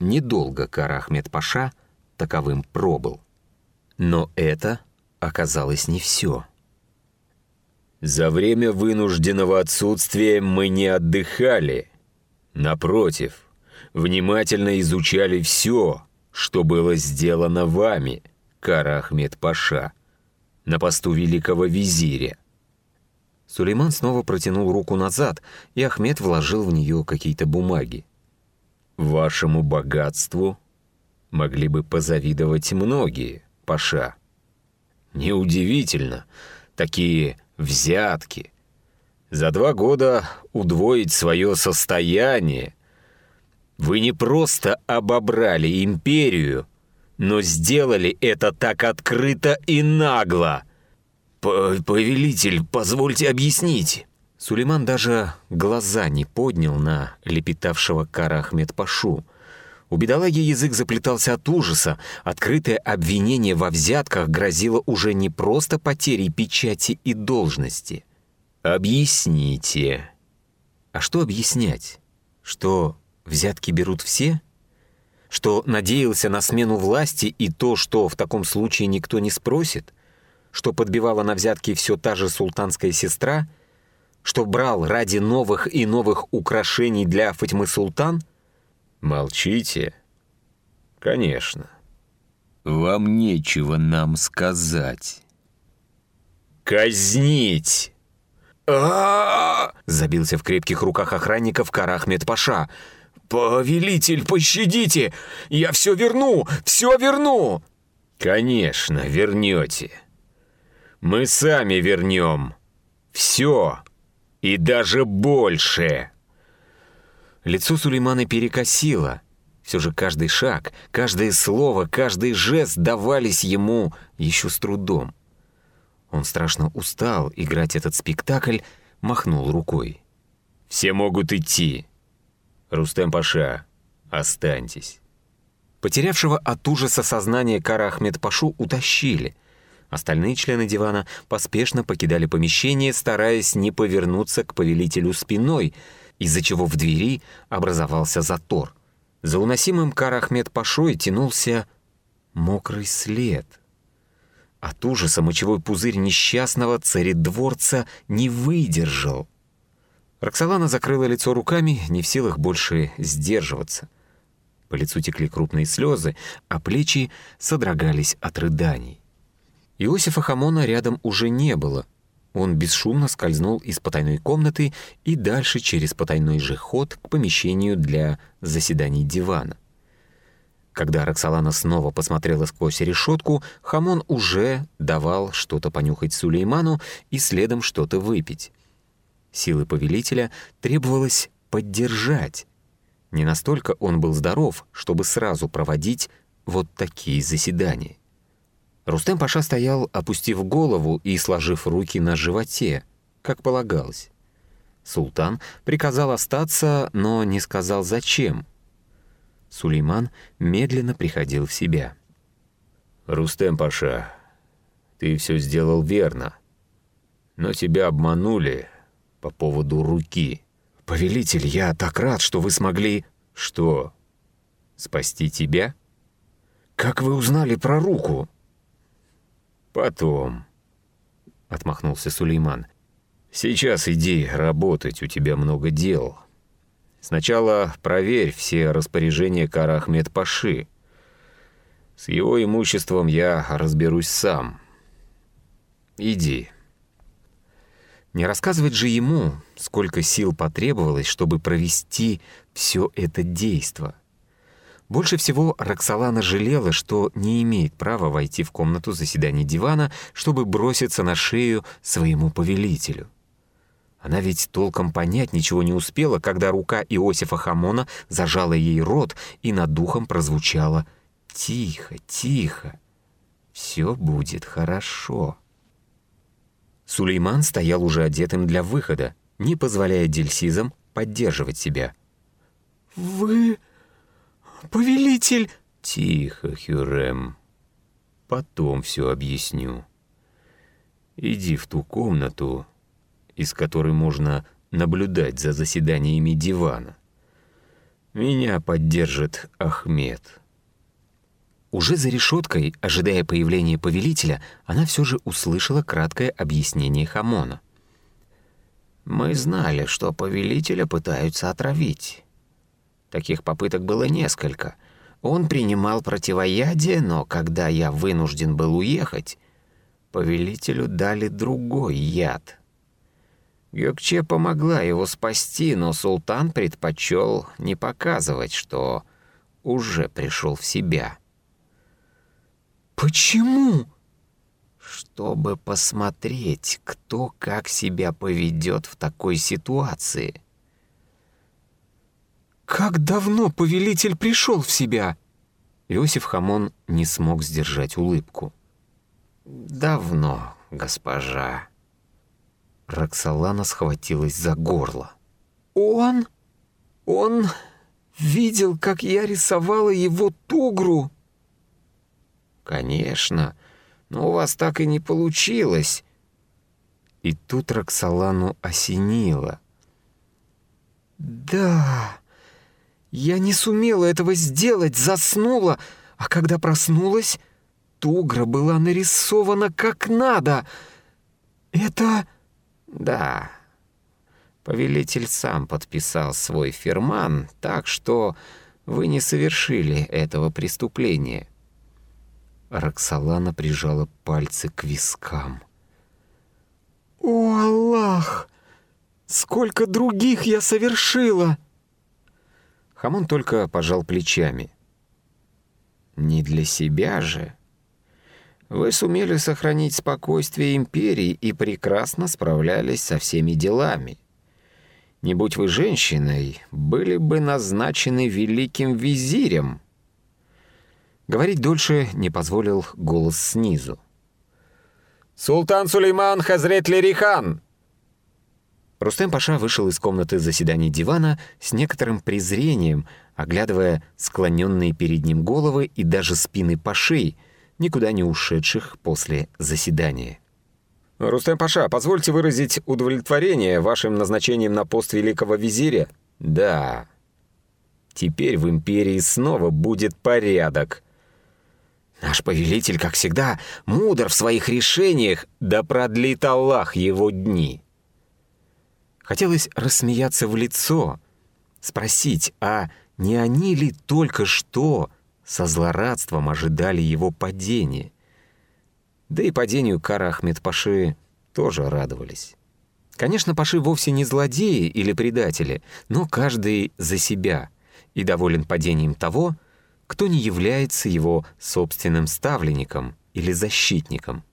Недолго Карахмед Паша таковым пробыл. Но это оказалось не все. «За время вынужденного отсутствия мы не отдыхали», Напротив, внимательно изучали все, что было сделано вами, Кара Ахмед Паша, на посту великого визиря. Сулейман снова протянул руку назад, и Ахмед вложил в нее какие-то бумаги. «Вашему богатству могли бы позавидовать многие, Паша. Неудивительно, такие взятки, за два года удвоить свое состояние. Вы не просто обобрали империю, но сделали это так открыто и нагло. «Повелитель, позвольте объяснить». Сулейман даже глаза не поднял на лепетавшего Кара Ахмед Пашу. У бедолаги язык заплетался от ужаса. Открытое обвинение во взятках грозило уже не просто потерей печати и должности — «Объясните». А что объяснять? Что взятки берут все? Что надеялся на смену власти и то, что в таком случае никто не спросит? Что подбивала на взятки все та же султанская сестра? Что брал ради новых и новых украшений для Фатьмы Султан? Молчите. Конечно. Вам нечего нам сказать. Казнить! а Забился в крепких руках охранников Карахмед Паша. «Повелитель, пощадите! Я все верну! Все верну!» «Конечно, вернете. Мы сами вернем. Все. И даже больше!» Лицо Сулеймана перекосило. Все же каждый шаг, каждое слово, каждый жест давались ему еще с трудом. Он страшно устал играть этот спектакль, махнул рукой. «Все могут идти. Рустем Паша, останьтесь». Потерявшего от ужаса сознание Кара Ахмед Пашу утащили. Остальные члены дивана поспешно покидали помещение, стараясь не повернуться к повелителю спиной, из-за чего в двери образовался затор. За уносимым Кара Ахмед Пашой тянулся мокрый след — от ужаса мочевой пузырь несчастного царедворца не выдержал. Роксолана закрыла лицо руками, не в силах больше сдерживаться. По лицу текли крупные слезы, а плечи содрогались от рыданий. Иосифа Хамона рядом уже не было. Он бесшумно скользнул из потайной комнаты и дальше через потайной же ход к помещению для заседаний дивана. Когда Роксолана снова посмотрела сквозь решетку, Хамон уже давал что-то понюхать Сулейману и следом что-то выпить. Силы повелителя требовалось поддержать. Не настолько он был здоров, чтобы сразу проводить вот такие заседания. Рустем Паша стоял, опустив голову и сложив руки на животе, как полагалось. Султан приказал остаться, но не сказал зачем — Сулейман медленно приходил в себя. «Рустем Паша, ты все сделал верно, но тебя обманули по поводу руки». «Повелитель, я так рад, что вы смогли...» «Что? Спасти тебя?» «Как вы узнали про руку?» «Потом», — отмахнулся Сулейман. «Сейчас иди работать, у тебя много дел. Сначала проверь все распоряжения Кара Паши. С его имуществом я разберусь сам. Иди». Не рассказывать же ему, сколько сил потребовалось, чтобы провести все это действо. Больше всего Роксолана жалела, что не имеет права войти в комнату заседаний дивана, чтобы броситься на шею своему повелителю. Она ведь толком понять ничего не успела, когда рука Иосифа Хамона зажала ей рот, и над духом прозвучало «Тихо, тихо, все будет хорошо». Сулейман стоял уже одетым для выхода, не позволяя дельсизам поддерживать себя. «Вы... повелитель...» «Тихо, Хюрем. Потом все объясню. Иди в ту комнату, из которой можно наблюдать за заседаниями дивана. Меня поддержит Ахмед». Уже за решеткой, ожидая появления повелителя, она все же услышала краткое объяснение Хамона. «Мы знали, что повелителя пытаются отравить. Таких попыток было несколько. Он принимал противоядие, но когда я вынужден был уехать, повелителю дали другой яд. Гёкче помогла его спасти, но султан предпочел не показывать, что уже пришел в себя». «Почему?» «Чтобы посмотреть, кто как себя поведет в такой ситуации». «Как давно повелитель пришел в себя?» Иосиф Хамон не смог сдержать улыбку. «Давно, госпожа». Роксолана схватилась за горло. «Он? Он видел, как я рисовала его тугру?» «Конечно, но у вас так и не получилось». И тут Роксолану осенило. «Да, я не сумела этого сделать, заснула, а когда проснулась, тугра была нарисована как надо. Это...» «Да, повелитель сам подписал свой фирман, так что вы не совершили этого преступления». Роксолана прижала пальцы к вискам. «О, Аллах! Сколько других я совершила!» Хамон только пожал плечами. «Не для себя же. Вы сумели сохранить спокойствие империи и прекрасно справлялись со всеми делами. Не будь вы женщиной, были бы назначены великим визирем». Говорить дольше не позволил голос снизу. «Султан Сулейман Хазрет Лерихан!» Рустем Паша вышел из комнаты заседаний дивана с некоторым презрением, оглядывая склоненные перед ним головы и даже спины Пашей, никуда не ушедших после заседания. «Рустем Паша, позвольте выразить удовлетворение вашим назначением на пост великого визиря?» «Да. Теперь в империи снова будет порядок», Наш повелитель, как всегда, мудр в своих решениях, да продлит Аллах его дни. Хотелось рассмеяться в лицо, спросить, а не они ли только что со злорадством ожидали его падения? Да и падению Кара Ахмед Паши тоже радовались. Конечно, Паши вовсе не злодеи или предатели, но каждый за себя и доволен падением того, кто не является его собственным ставленником или защитником.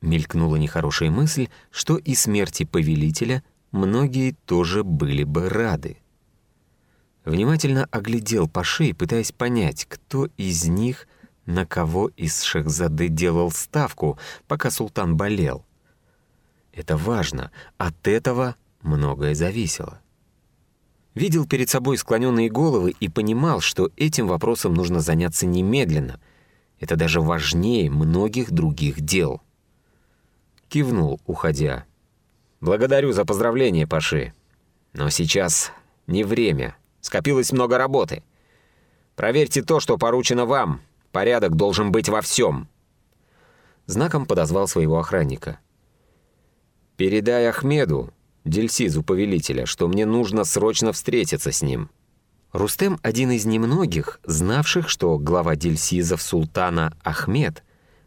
Мелькнула нехорошая мысль, что и смерти повелителя многие тоже были бы рады. Внимательно оглядел Пашей, пытаясь понять, кто из них на кого из Шахзады делал ставку, пока султан болел. Это важно, от этого многое зависело видел перед собой склоненные головы и понимал, что этим вопросом нужно заняться немедленно. Это даже важнее многих других дел. Кивнул, уходя. «Благодарю за поздравление, Паши. Но сейчас не время. Скопилось много работы. Проверьте то, что поручено вам. Порядок должен быть во всем». знаком подозвал своего охранника. «Передай Ахмеду, Дельсизу повелителя, что мне нужно срочно встретиться с ним». Рустем один из немногих, знавших, что глава Дельсизов султана Ахмед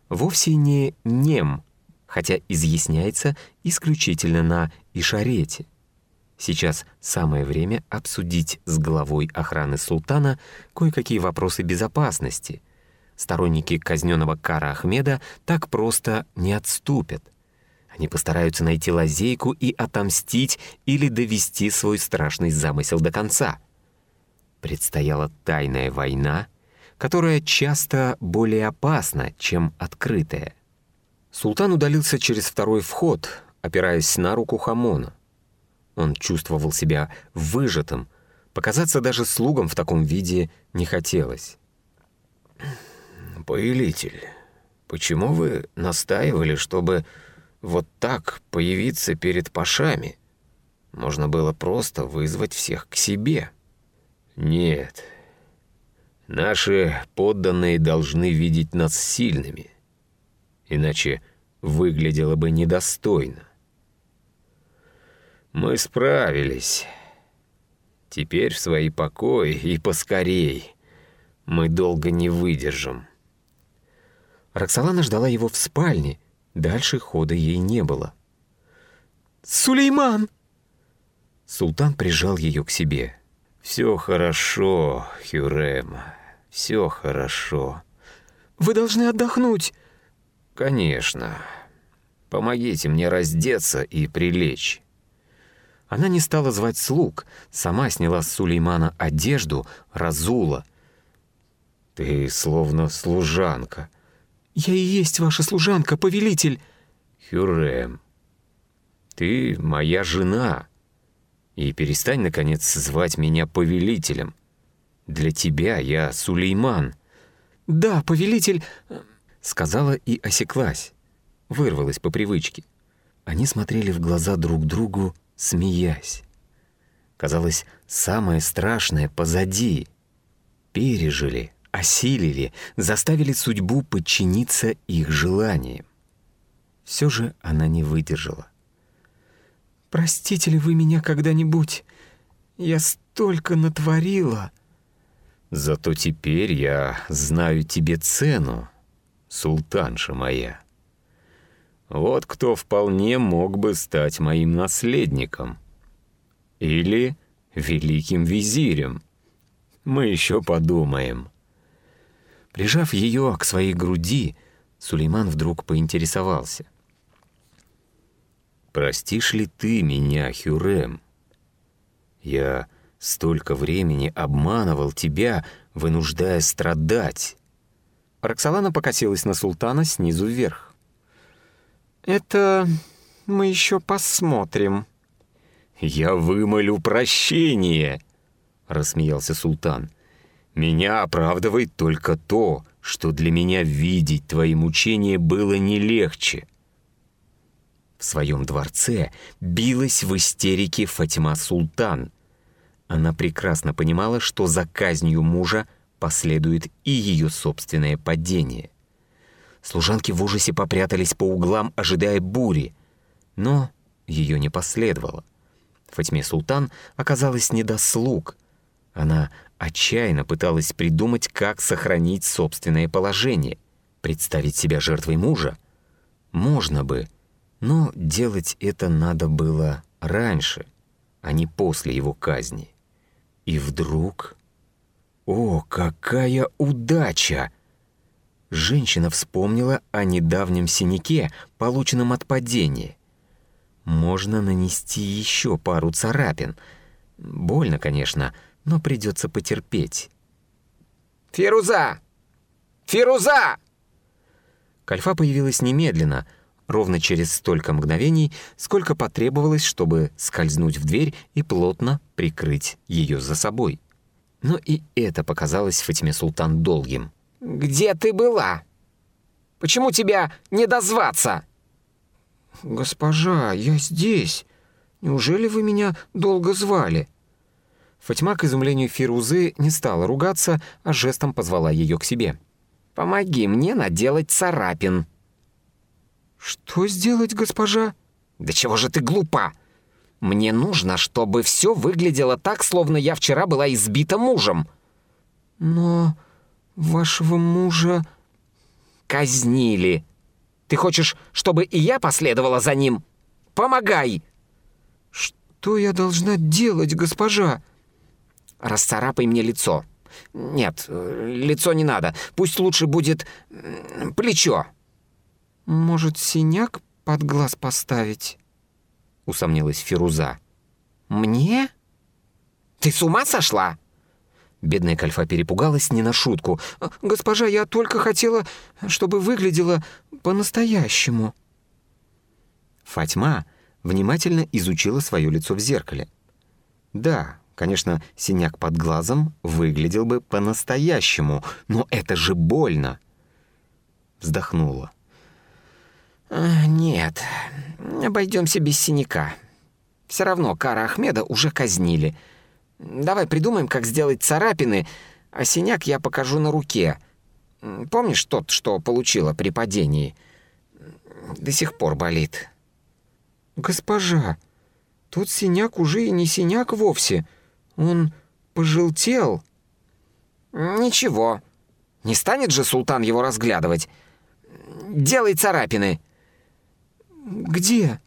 вовсе не нем, хотя изъясняется исключительно на ишарете. Сейчас самое время обсудить с главой охраны султана кое-какие вопросы безопасности. Сторонники казненного Кара Ахмеда так просто не отступят. Они постараются найти лазейку и отомстить или довести свой страшный замысел до конца. Предстояла тайная война, которая часто более опасна, чем открытая. Султан удалился через второй вход, опираясь на руку Хамона. Он чувствовал себя выжатым, показаться даже слугам в таком виде не хотелось. «Повелитель, почему вы настаивали, чтобы вот так появиться перед пашами? Можно было просто вызвать всех к себе». «Нет. Наши подданные должны видеть нас сильными, иначе выглядело бы недостойно. Мы справились. Теперь в свои покои и поскорей. Мы долго не выдержим. Роксолана ждала его в спальне. Дальше хода ей не было. «Сулейман!» Султан прижал ее к себе. «Все хорошо, Хюрем, все хорошо». «Вы должны отдохнуть». «Конечно. Помогите мне раздеться и прилечь». Она не стала звать слуг, сама сняла с Сулеймана одежду, разула. «Ты словно служанка». «Я и есть ваша служанка, повелитель». «Хюррем, ты моя жена. И перестань, наконец, звать меня повелителем. Для тебя я Сулейман». «Да, повелитель...» — сказала и осеклась. Вырвалась по привычке. Они смотрели в глаза друг другу, смеясь. Казалось, самое страшное позади. Пережили, осилили, заставили судьбу подчиниться их желаниям. Все же она не выдержала. «Простите ли вы меня когда-нибудь? Я столько натворила!» «Зато теперь я знаю тебе цену, султанша моя». Вот кто вполне мог бы стать моим наследником. Или великим визирем. Мы еще подумаем. Прижав ее к своей груди, Сулейман вдруг поинтересовался. «Простишь ли ты меня, Хюрем? Я столько времени обманывал тебя, вынуждая страдать». Роксолана покосилась на султана снизу вверх. «Это мы еще посмотрим». «Я вымолю прощение», — рассмеялся султан. «Меня оправдывает только то, что для меня видеть твои мучения было не легче». В своем дворце билась в истерике Фатима Султан. Она прекрасно понимала, что за казнью мужа последует и ее собственное падение — Служанки в ужасе попрятались по углам, ожидая бури. Но ее не последовало. Фатьме Султан оказалась не до слуг. Она отчаянно пыталась придумать, как сохранить собственное положение, представить себя жертвой мужа. Можно бы, но делать это надо было раньше, а не после его казни. И вдруг... О, какая удача! женщина вспомнила о недавнем синяке, полученном от падения. Можно нанести еще пару царапин. Больно, конечно, но придется потерпеть. «Фируза! Фируза!» Кальфа появилась немедленно, ровно через столько мгновений, сколько потребовалось, чтобы скользнуть в дверь и плотно прикрыть ее за собой. Но и это показалось Фатиме Султан долгим. «Где ты была? Почему тебя не дозваться?» «Госпожа, я здесь. Неужели вы меня долго звали?» Фатьма к изумлению Фирузы не стала ругаться, а жестом позвала ее к себе. «Помоги мне наделать царапин». «Что сделать, госпожа?» «Да чего же ты глупа? Мне нужно, чтобы все выглядело так, словно я вчера была избита мужем». «Но вашего мужа...» «Казнили. Ты хочешь, чтобы и я последовала за ним? Помогай!» «Что я должна делать, госпожа?» «Расцарапай мне лицо. Нет, лицо не надо. Пусть лучше будет плечо». «Может, синяк под глаз поставить?» — усомнилась Фируза. «Мне? Ты с ума сошла?» Бедная Кальфа перепугалась не на шутку. «Госпожа, я только хотела, чтобы выглядело по-настоящему». Фатьма внимательно изучила свое лицо в зеркале. Да, конечно, синяк под глазом выглядел бы по-настоящему, но это же больно. Вздохнула. «Нет, обойдемся без синяка. Все равно Кара Ахмеда уже казнили. Давай придумаем, как сделать царапины, а синяк я покажу на руке. Помнишь тот, что получила при падении? До сих пор болит». «Госпожа, тут синяк уже и не синяк вовсе. Он пожелтел». «Ничего. Не станет же султан его разглядывать. Делай царапины». «Где?»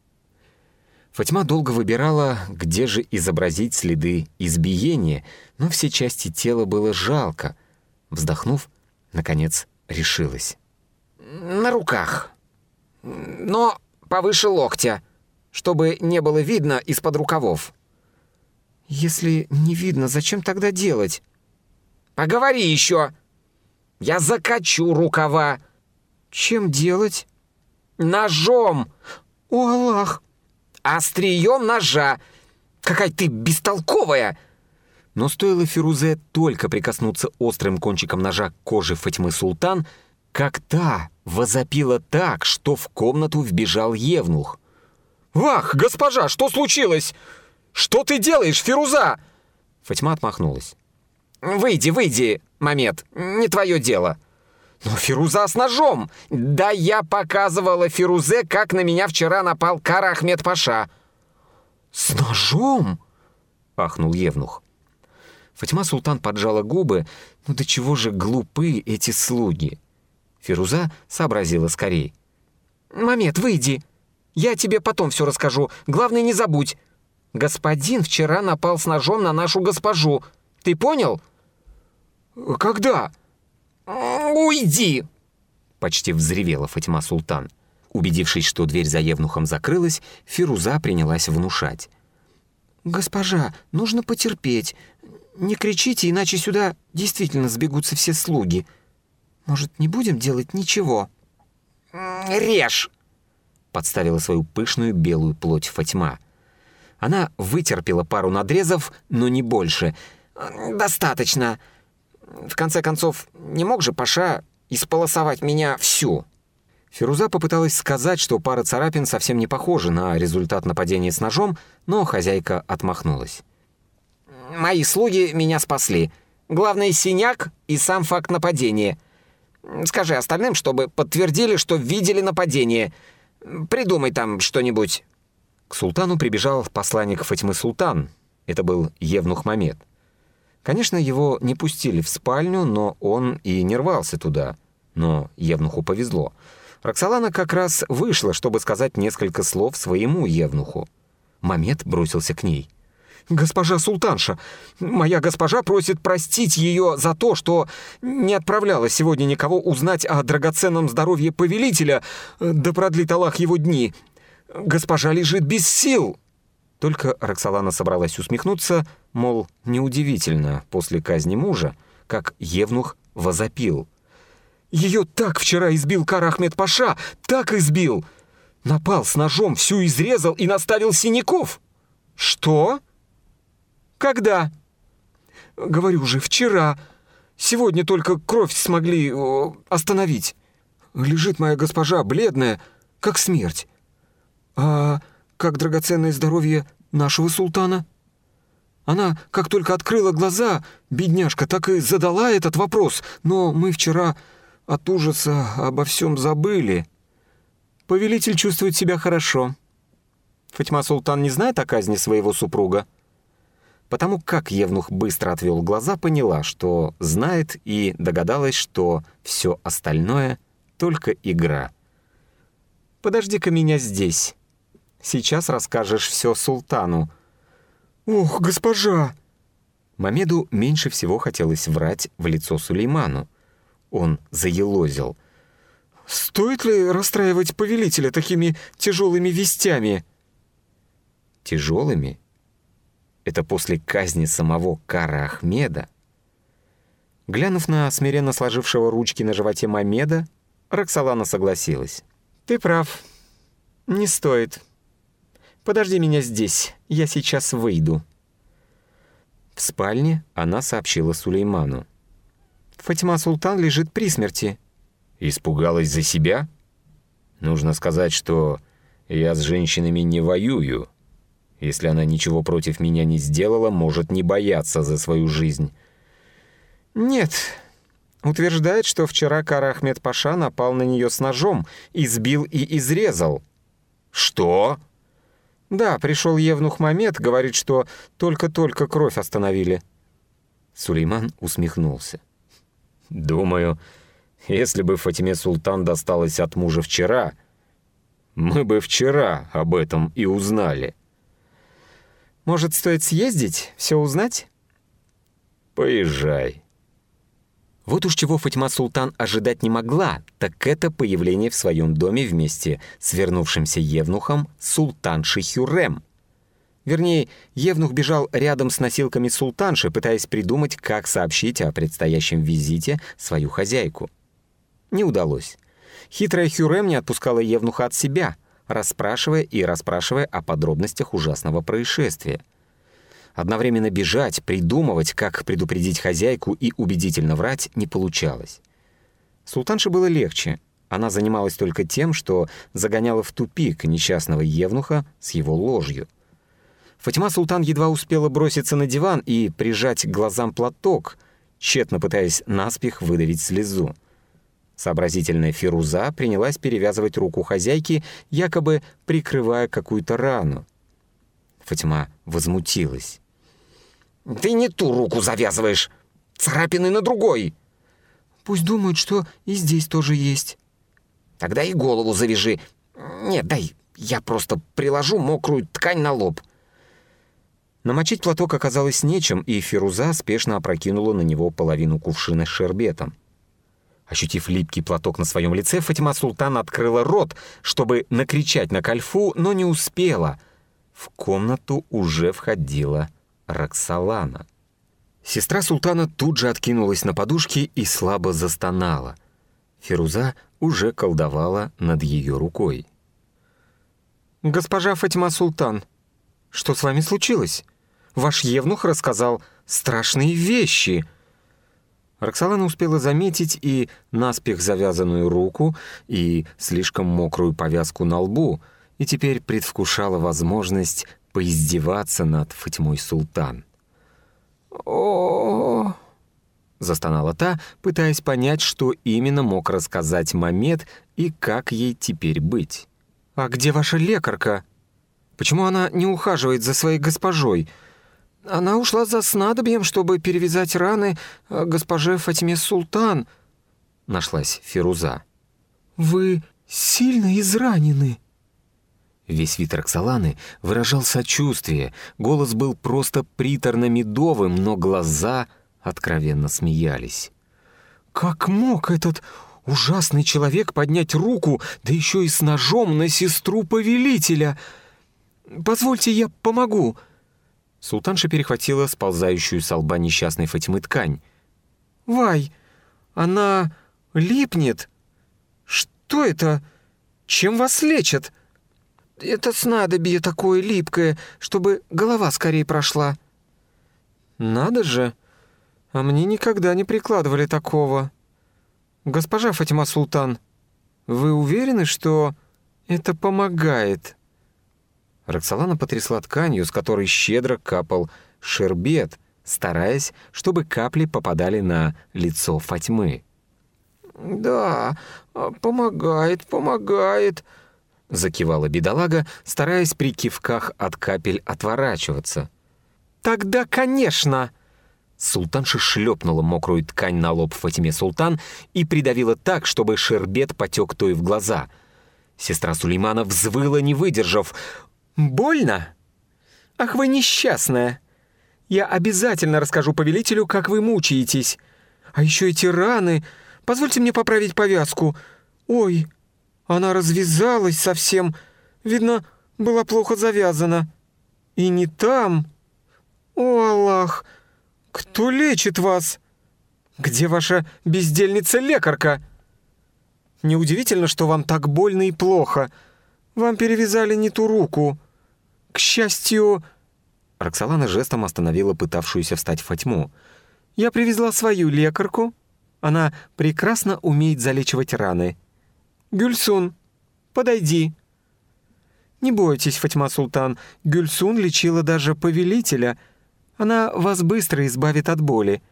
Фатьма долго выбирала, где же изобразить следы избиения, но все части тела было жалко. Вздохнув, наконец решилась. «На руках. Но повыше локтя, чтобы не было видно из-под рукавов». «Если не видно, зачем тогда делать?» «Поговори еще! Я закачу рукава!» «Чем делать?» Ножом! О, Аллах! Острием ножа! Какая ты бестолковая!» Но стоило Фирузе только прикоснуться острым кончиком ножа к коже Фатьмы Султан, как та возопила так, что в комнату вбежал Евнух. «Вах, госпожа, что случилось? Что ты делаешь, Фируза?» Фатьма отмахнулась. «Выйди, выйди, Мамед, не твое дело». «Но Фируза с ножом! Да я показывала Фирузе, как на меня вчера напал Кара Ахмед Паша!» «С ножом?» — ахнул Евнух. Фатима Султан поджала губы. «Ну до чего же глупы эти слуги?» Фируза сообразила скорей. «Мамед, выйди! Я тебе потом все расскажу. Главное, не забудь. Господин вчера напал с ножом на нашу госпожу. Ты понял?» «Когда?» «Уйди!» — почти взревела Фатима Султан. Убедившись, что дверь за Евнухом закрылась, Фируза принялась внушать. «Госпожа, нужно потерпеть. Не кричите, иначе сюда действительно сбегутся все слуги. Может, не будем делать ничего?» «Режь!» — подставила свою пышную белую плоть Фатьма. Она вытерпела пару надрезов, но не больше. «Достаточно. В конце концов, не мог же Паша исполосовать меня всю?» Фируза попыталась сказать, что пара царапин совсем не похожа на результат нападения с ножом, но хозяйка отмахнулась. «Мои слуги меня спасли. Главное — синяк и сам факт нападения. Скажи остальным, чтобы подтвердили, что видели нападение. Придумай там что-нибудь». К султану прибежал посланник Фатимы Султан. Это был Евнух Мамед. Конечно, его не пустили в спальню, но он и не рвался туда. Но Евнуху повезло. Роксолана как раз вышла, чтобы сказать несколько слов своему Евнуху. Мамед бросился к ней. «Госпожа Султанша, моя госпожа просит простить ее за то, что не отправляла сегодня никого узнать о драгоценном здоровье повелителя, да продлит Аллах его дни. Госпожа лежит без сил!» Только Роксолана собралась усмехнуться, мол, неудивительно после казни мужа, как Евнух возопил. «Ее так вчера избил Кар Ахмед Паша, так избил! Напал с ножом, всю изрезал и наставил синяков!» «Что? Когда?» «Говорю же, вчера. Сегодня только кровь смогли остановить. Лежит моя госпожа, бледная, как смерть. А как драгоценное здоровье нашего султана? Она, как только открыла глаза, бедняжка, так и задала этот вопрос, но мы вчера от ужаса обо всем забыли. повелитель чувствует себя хорошо. Фатима Султан не знает о казни своего супруга?» Потому как Евнух быстро отвел глаза, поняла, что знает, и догадалась, что все остальное — только игра. «Подожди-ка меня здесь. Сейчас расскажешь все султану». «Ох, госпожа!» Мамеду меньше всего хотелось врать в лицо Сулейману. Он заелозил. «Стоит ли расстраивать повелителя такими тяжелыми вестями?» «Тяжелыми?» Это после казни самого Кара Ахмеда? Глянув на смиренно сложившего ручки на животе Мамеда, Роксолана согласилась. «Ты прав. Не стоит. Подожди меня здесь, я сейчас выйду». В спальне она сообщила Сулейману. «Фатима Султан лежит при смерти». «Испугалась за себя?» «Нужно сказать, что я с женщинами не воюю, если она ничего против меня не сделала, может не бояться за свою жизнь. Нет. Утверждает, что вчера Кара Ахмед Паша напал на нее с ножом, избил и изрезал. Что? Да, пришел Евнух Мамед, говорит, что только-только кровь остановили. Сулейман усмехнулся. Думаю, если бы Фатиме Султан досталась от мужа вчера, мы бы вчера об этом и узнали. Может, стоит съездить, все узнать?» «Поезжай». Вот уж чего Фатьма Султан ожидать не могла, так это появление в своем доме вместе с вернувшимся Евнухом Султанши Хюррем. Вернее, Евнух бежал рядом с носилками Султанши, пытаясь придумать, как сообщить о предстоящем визите свою хозяйку. Не удалось. Хитрая Хюррем не отпускала Евнуха от себя — расспрашивая и расспрашивая о подробностях ужасного происшествия. Одновременно бежать, придумывать, как предупредить хозяйку и убедительно врать не получалось. Султанше было легче. Она занималась только тем, что загоняла в тупик несчастного Евнуха с его ложью. Фатима Султан едва успела броситься на диван и прижать к глазам платок, тщетно пытаясь наспех выдавить слезу. Сообразительная Фируза принялась перевязывать руку хозяйки, якобы прикрывая какую-то рану. Фатима возмутилась. «Ты не ту руку завязываешь! Царапины на другой!» «Пусть думают, что и здесь тоже есть». «Тогда и голову завяжи. Нет, дай, я просто приложу мокрую ткань на лоб». Намочить платок оказалось нечем, и Фируза спешно опрокинула на него половину кувшина с шербетом. Ощутив липкий платок на своем лице, Фатима Султан открыла рот, чтобы накричать на кальфу, но не успела. В комнату уже входила Роксолана. Сестра султана тут же откинулась на подушки и слабо застонала. Фируза уже колдовала над ее рукой. «Госпожа Фатима Султан, что с вами случилось? Ваш евнух рассказал страшные вещи», Роксолана успела заметить и наспех завязанную руку, и слишком мокрую повязку на лбу, и теперь предвкушала возможность поиздеваться над Фатьмой Султан. о застонала та, пытаясь понять, что именно мог рассказать Мамед и как ей теперь быть. «А где ваша лекарка? Почему она не ухаживает за своей госпожой?» Она ушла за снадобьем, чтобы перевязать раны э, госпоже Фатиме Султан», — нашлась Фируза. «Вы сильно изранены». Весь вид Роксоланы выражал сочувствие, голос был просто приторно-медовым, но глаза откровенно смеялись. «Как мог этот ужасный человек поднять руку, да еще и с ножом на сестру повелителя? Позвольте, я помогу». Султанша перехватила сползающую с лба несчастной Фатимы ткань. «Вай, она липнет. Что это? Чем вас лечат?» «Это снадобье такое липкое, чтобы голова скорее прошла». «Надо же! А мне никогда не прикладывали такого. Госпожа Фатима Султан, вы уверены, что это помогает?» Роксолана потрясла тканью, с которой щедро капал шербет, стараясь, чтобы капли попадали на лицо Фатьмы. «Да, помогает, помогает. Закивала бедолага, стараясь при кивках от капель отворачиваться. «Тогда, конечно!» Султанша шлепнула мокрую ткань на лоб Фатиме Султан и придавила так, чтобы шербет потек той в глаза. Сестра Сулеймана взвыла, не выдержав. «Больно? Ах, вы несчастная! Я обязательно расскажу повелителю, как вы мучаетесь. А еще эти раны. Позвольте мне поправить повязку. Ой, она развязалась совсем. Видно, была плохо завязана. И не там. О, Аллах, кто лечит вас? Где ваша бездельница-лекарка? Неудивительно, что вам так больно и плохо. Вам перевязали не ту руку. К счастью...» Роксолана жестом остановила пытавшуюся встать Фатьму. «Я привезла свою лекарку. Она прекрасно умеет залечивать раны. Гюльсун, подойди». «Не бойтесь, Фатьма Султан, Гюльсун лечила даже повелителя. Она вас быстро избавит от боли.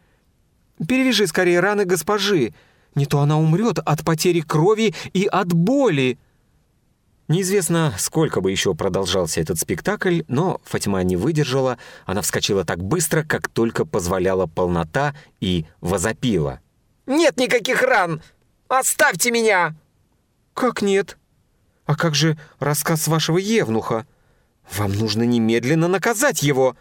Перевяжи скорее раны госпожи, не то она умрет от потери крови и от боли». Неизвестно, сколько бы еще продолжался этот спектакль, но Фатима не выдержала, она вскочила так быстро, как только позволяла полнота, и возопила. «Нет никаких ран! Оставьте меня!» «Как нет? А как же рассказ вашего Евнуха? Вам нужно немедленно наказать его!»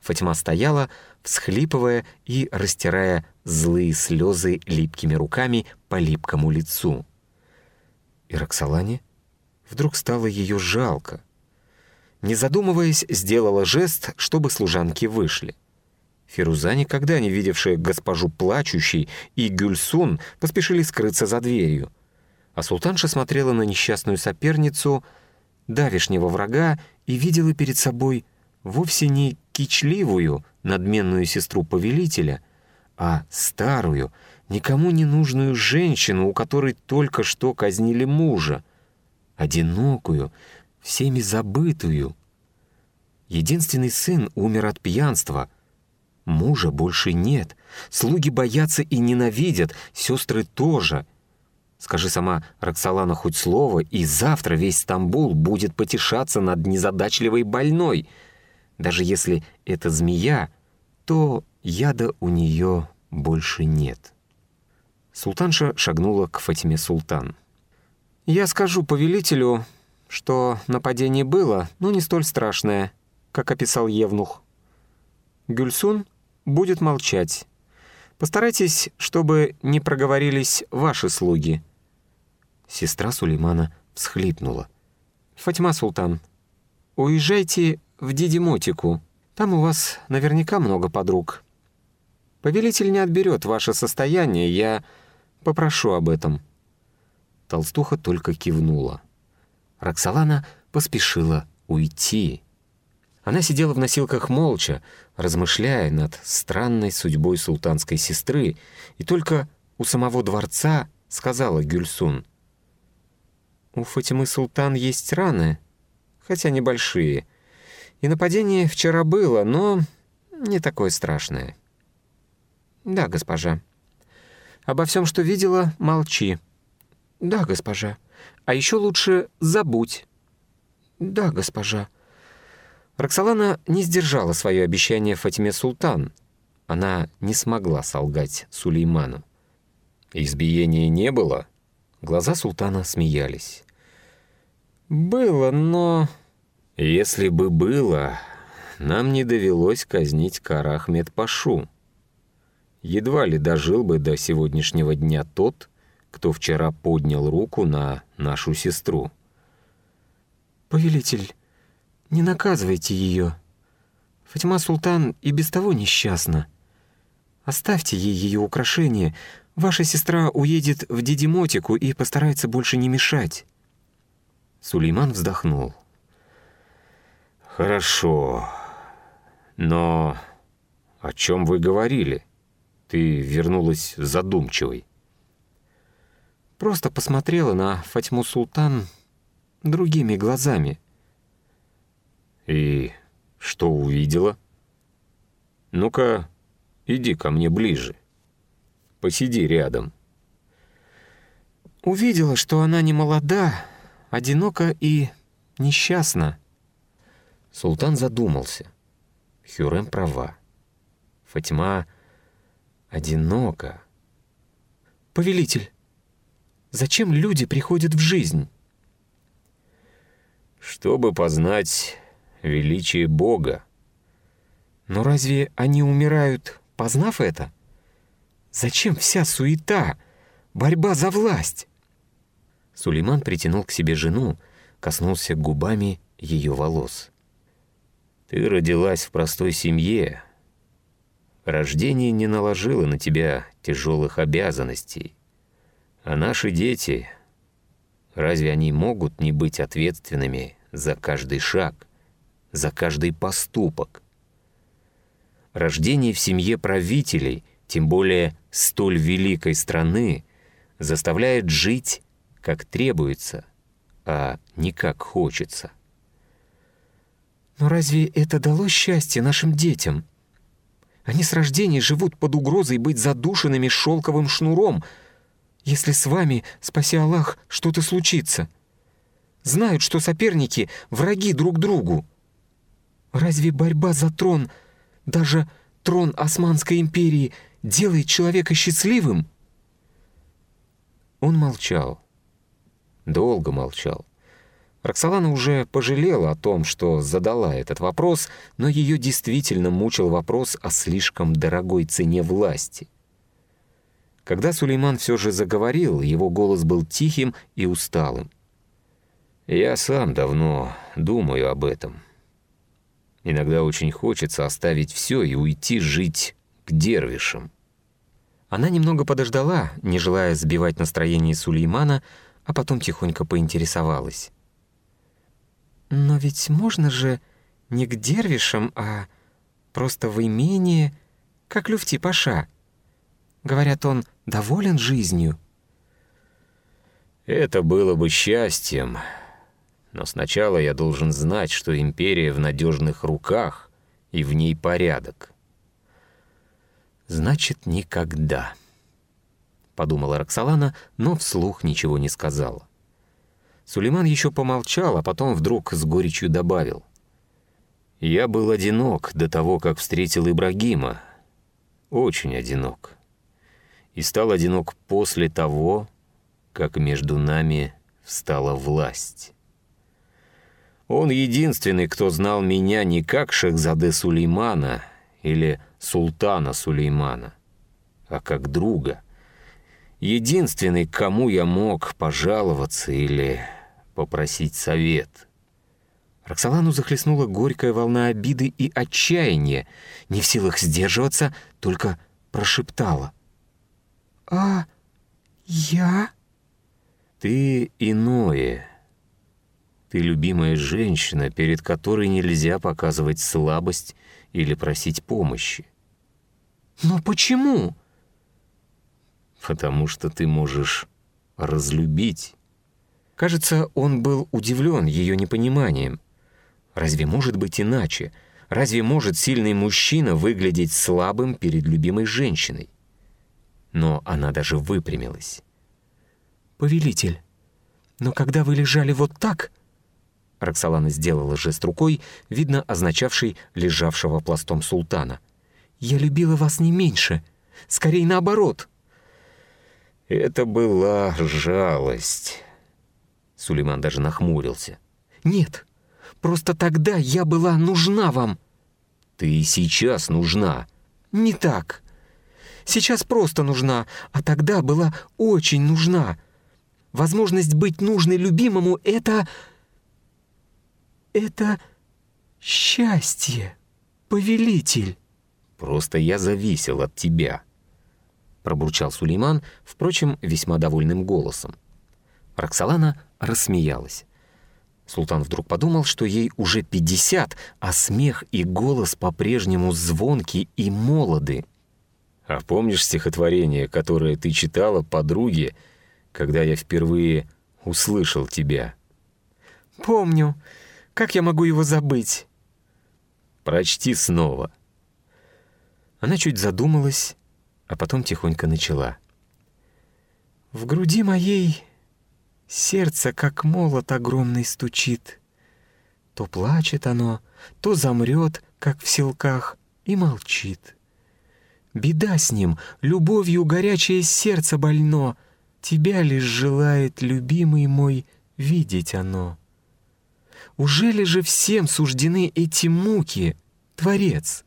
Фатима стояла, всхлипывая и растирая злые слезы липкими руками по липкому лицу. И Роксолане вдруг стало ее жалко. Не задумываясь, сделала жест, чтобы служанки вышли. Фируза, никогда не видевшая госпожу плачущей, и Гюльсун поспешили скрыться за дверью. А султанша смотрела на несчастную соперницу, давишнего врага, и видела перед собой вовсе не кичливую, надменную сестру повелителя, а старую, никому не нужную женщину, у которой только что казнили мужа, одинокую, всеми забытую. Единственный сын умер от пьянства. Мужа больше нет. Слуги боятся и ненавидят, сестры тоже. Скажи сама Роксолана хоть слово, и завтра весь Стамбул будет потешаться над незадачливой больной. Даже если это змея, то яда у нее больше нет. Султанша шагнула к Фатиме Султан. «Я скажу повелителю, что нападение было, но не столь страшное, как описал Евнух. Гюльсун будет молчать. Постарайтесь, чтобы не проговорились ваши слуги». Сестра Сулеймана всхлипнула. «Фатима Султан, уезжайте в Дидимотику. Там у вас наверняка много подруг. Повелитель не отберет ваше состояние, я попрошу об этом». Толстуха только кивнула. Роксолана поспешила уйти. Она сидела в носилках молча, размышляя над странной судьбой султанской сестры, и только у самого дворца сказала Гюльсун. «У Фатимы Султан есть раны, хотя небольшие, и нападение вчера было, но не такое страшное». «Да, госпожа. Обо всем, что видела, молчи. «Да, госпожа. А еще лучше забудь». «Да, госпожа». Роксолана не сдержала свое обещание Фатиме Султан. Она не смогла солгать Сулейману. Избиения не было. Глаза султана смеялись. «Было, но...» «Если бы было, нам не довелось казнить Карахмед Пашу. Едва ли дожил бы до сегодняшнего дня тот, кто вчера поднял руку на нашу сестру. «Повелитель, не наказывайте ее. Фатима Султан и без того несчастна. Оставьте ей ее украшения. Ваша сестра уедет в Дидимотику и постарается больше не мешать». Сулейман вздохнул. «Хорошо, но о чем вы говорили? Ты вернулась задумчивой». Просто посмотрела на Фатьму Султан другими глазами. «И что увидела?» «Ну-ка, иди ко мне ближе. Посиди рядом». Увидела, что она не молода, одиноко и несчастно». Султан задумался. Хюрем права. Фатима одинока. «Повелитель, зачем люди приходят в жизнь?» «Чтобы познать величие Бога». «Но разве они умирают, познав это? Зачем вся суета, борьба за власть?» Сулейман притянул к себе жену, коснулся губами ее волос. «Ты родилась в простой семье. Рождение не наложило на тебя тяжелых обязанностей. А наши дети, разве они могут не быть ответственными за каждый шаг, за каждый поступок? Рождение в семье правителей, тем более столь великой страны, заставляет жить как требуется, а не как хочется. Но разве это дало счастье нашим детям? Они с рождения живут под угрозой быть задушенными шелковым шнуром, если с вами, спаси Аллах, что-то случится. Знают, что соперники — враги друг другу. Разве борьба за трон, даже трон Османской империи, делает человека счастливым? Он молчал долго молчал. Роксолана уже пожалела о том, что задала этот вопрос, но ее действительно мучил вопрос о слишком дорогой цене власти. Когда Сулейман все же заговорил, его голос был тихим и усталым. «Я сам давно думаю об этом. Иногда очень хочется оставить все и уйти жить к дервишам». Она немного подождала, не желая сбивать настроение Сулеймана, а потом тихонько поинтересовалась. «Но ведь можно же не к дервишам, а просто в имение, как Люфти Паша. Говорят, он доволен жизнью». «Это было бы счастьем, но сначала я должен знать, что империя в надежных руках и в ней порядок». «Значит, никогда» подумала Роксолана, но вслух ничего не сказала. Сулейман еще помолчал, а потом вдруг с горечью добавил. «Я был одинок до того, как встретил Ибрагима. Очень одинок. И стал одинок после того, как между нами встала власть. Он единственный, кто знал меня не как Шехзаде Сулеймана или Султана Сулеймана, а как друга» единственный, кому я мог пожаловаться или попросить совет. Роксолану захлестнула горькая волна обиды и отчаяния, не в силах сдерживаться, только прошептала. «А я?» «Ты иное. Ты любимая женщина, перед которой нельзя показывать слабость или просить помощи». «Но почему?» Потому что ты можешь разлюбить». Кажется, он был удивлен ее непониманием. Разве может быть иначе? Разве может сильный мужчина выглядеть слабым перед любимой женщиной? Но она даже выпрямилась. «Повелитель, но когда вы лежали вот так...» Роксолана сделала жест рукой, видно означавший лежавшего пластом султана. «Я любила вас не меньше, скорее наоборот». Это была жалость. Сулейман даже нахмурился. «Нет, просто тогда я была нужна вам». «Ты и сейчас нужна». «Не так. Сейчас просто нужна, а тогда была очень нужна. Возможность быть нужной любимому — это... это счастье, повелитель». «Просто я зависел от тебя» пробурчал Сулейман, впрочем, весьма довольным голосом. Роксолана рассмеялась. Султан вдруг подумал, что ей уже пятьдесят, а смех и голос по-прежнему звонки и молоды. «А помнишь стихотворение, которое ты читала подруге, когда я впервые услышал тебя?» «Помню. Как я могу его забыть?» «Прочти снова». Она чуть задумалась, а потом тихонько начала. «В груди моей Сердце, как молот огромный, стучит. То плачет оно, то замрет, как в селках, и молчит. Беда с ним, любовью горячее сердце больно, Тебя лишь желает, любимый мой, видеть оно. Ужели же всем суждены эти муки, Творец?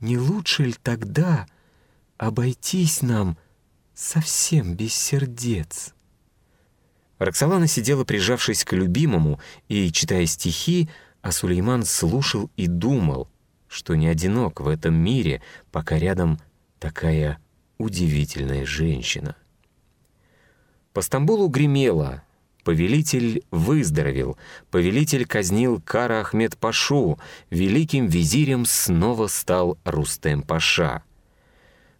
Не лучше ли тогда обойтись нам совсем без сердец? Роксолана сидела, прижавшись к любимому, и, читая стихи, а Сулейман слушал и думал, что не одинок в этом мире, пока рядом такая удивительная женщина. По Стамбулу гремело, Повелитель выздоровел, повелитель казнил Кара Ахмед Пашу, великим визирем снова стал Рустем Паша.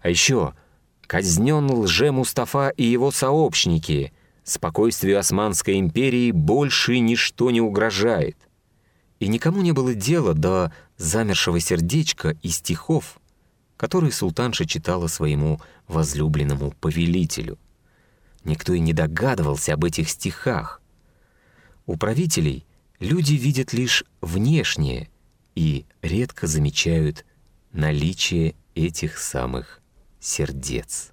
А еще казнен лже Мустафа и его сообщники. Спокойствию Османской империи больше ничто не угрожает. И никому не было дела до замершего сердечка и стихов, которые султанша читала своему возлюбленному повелителю — Никто и не догадывался об этих стихах. У правителей люди видят лишь внешнее и редко замечают наличие этих самых сердец.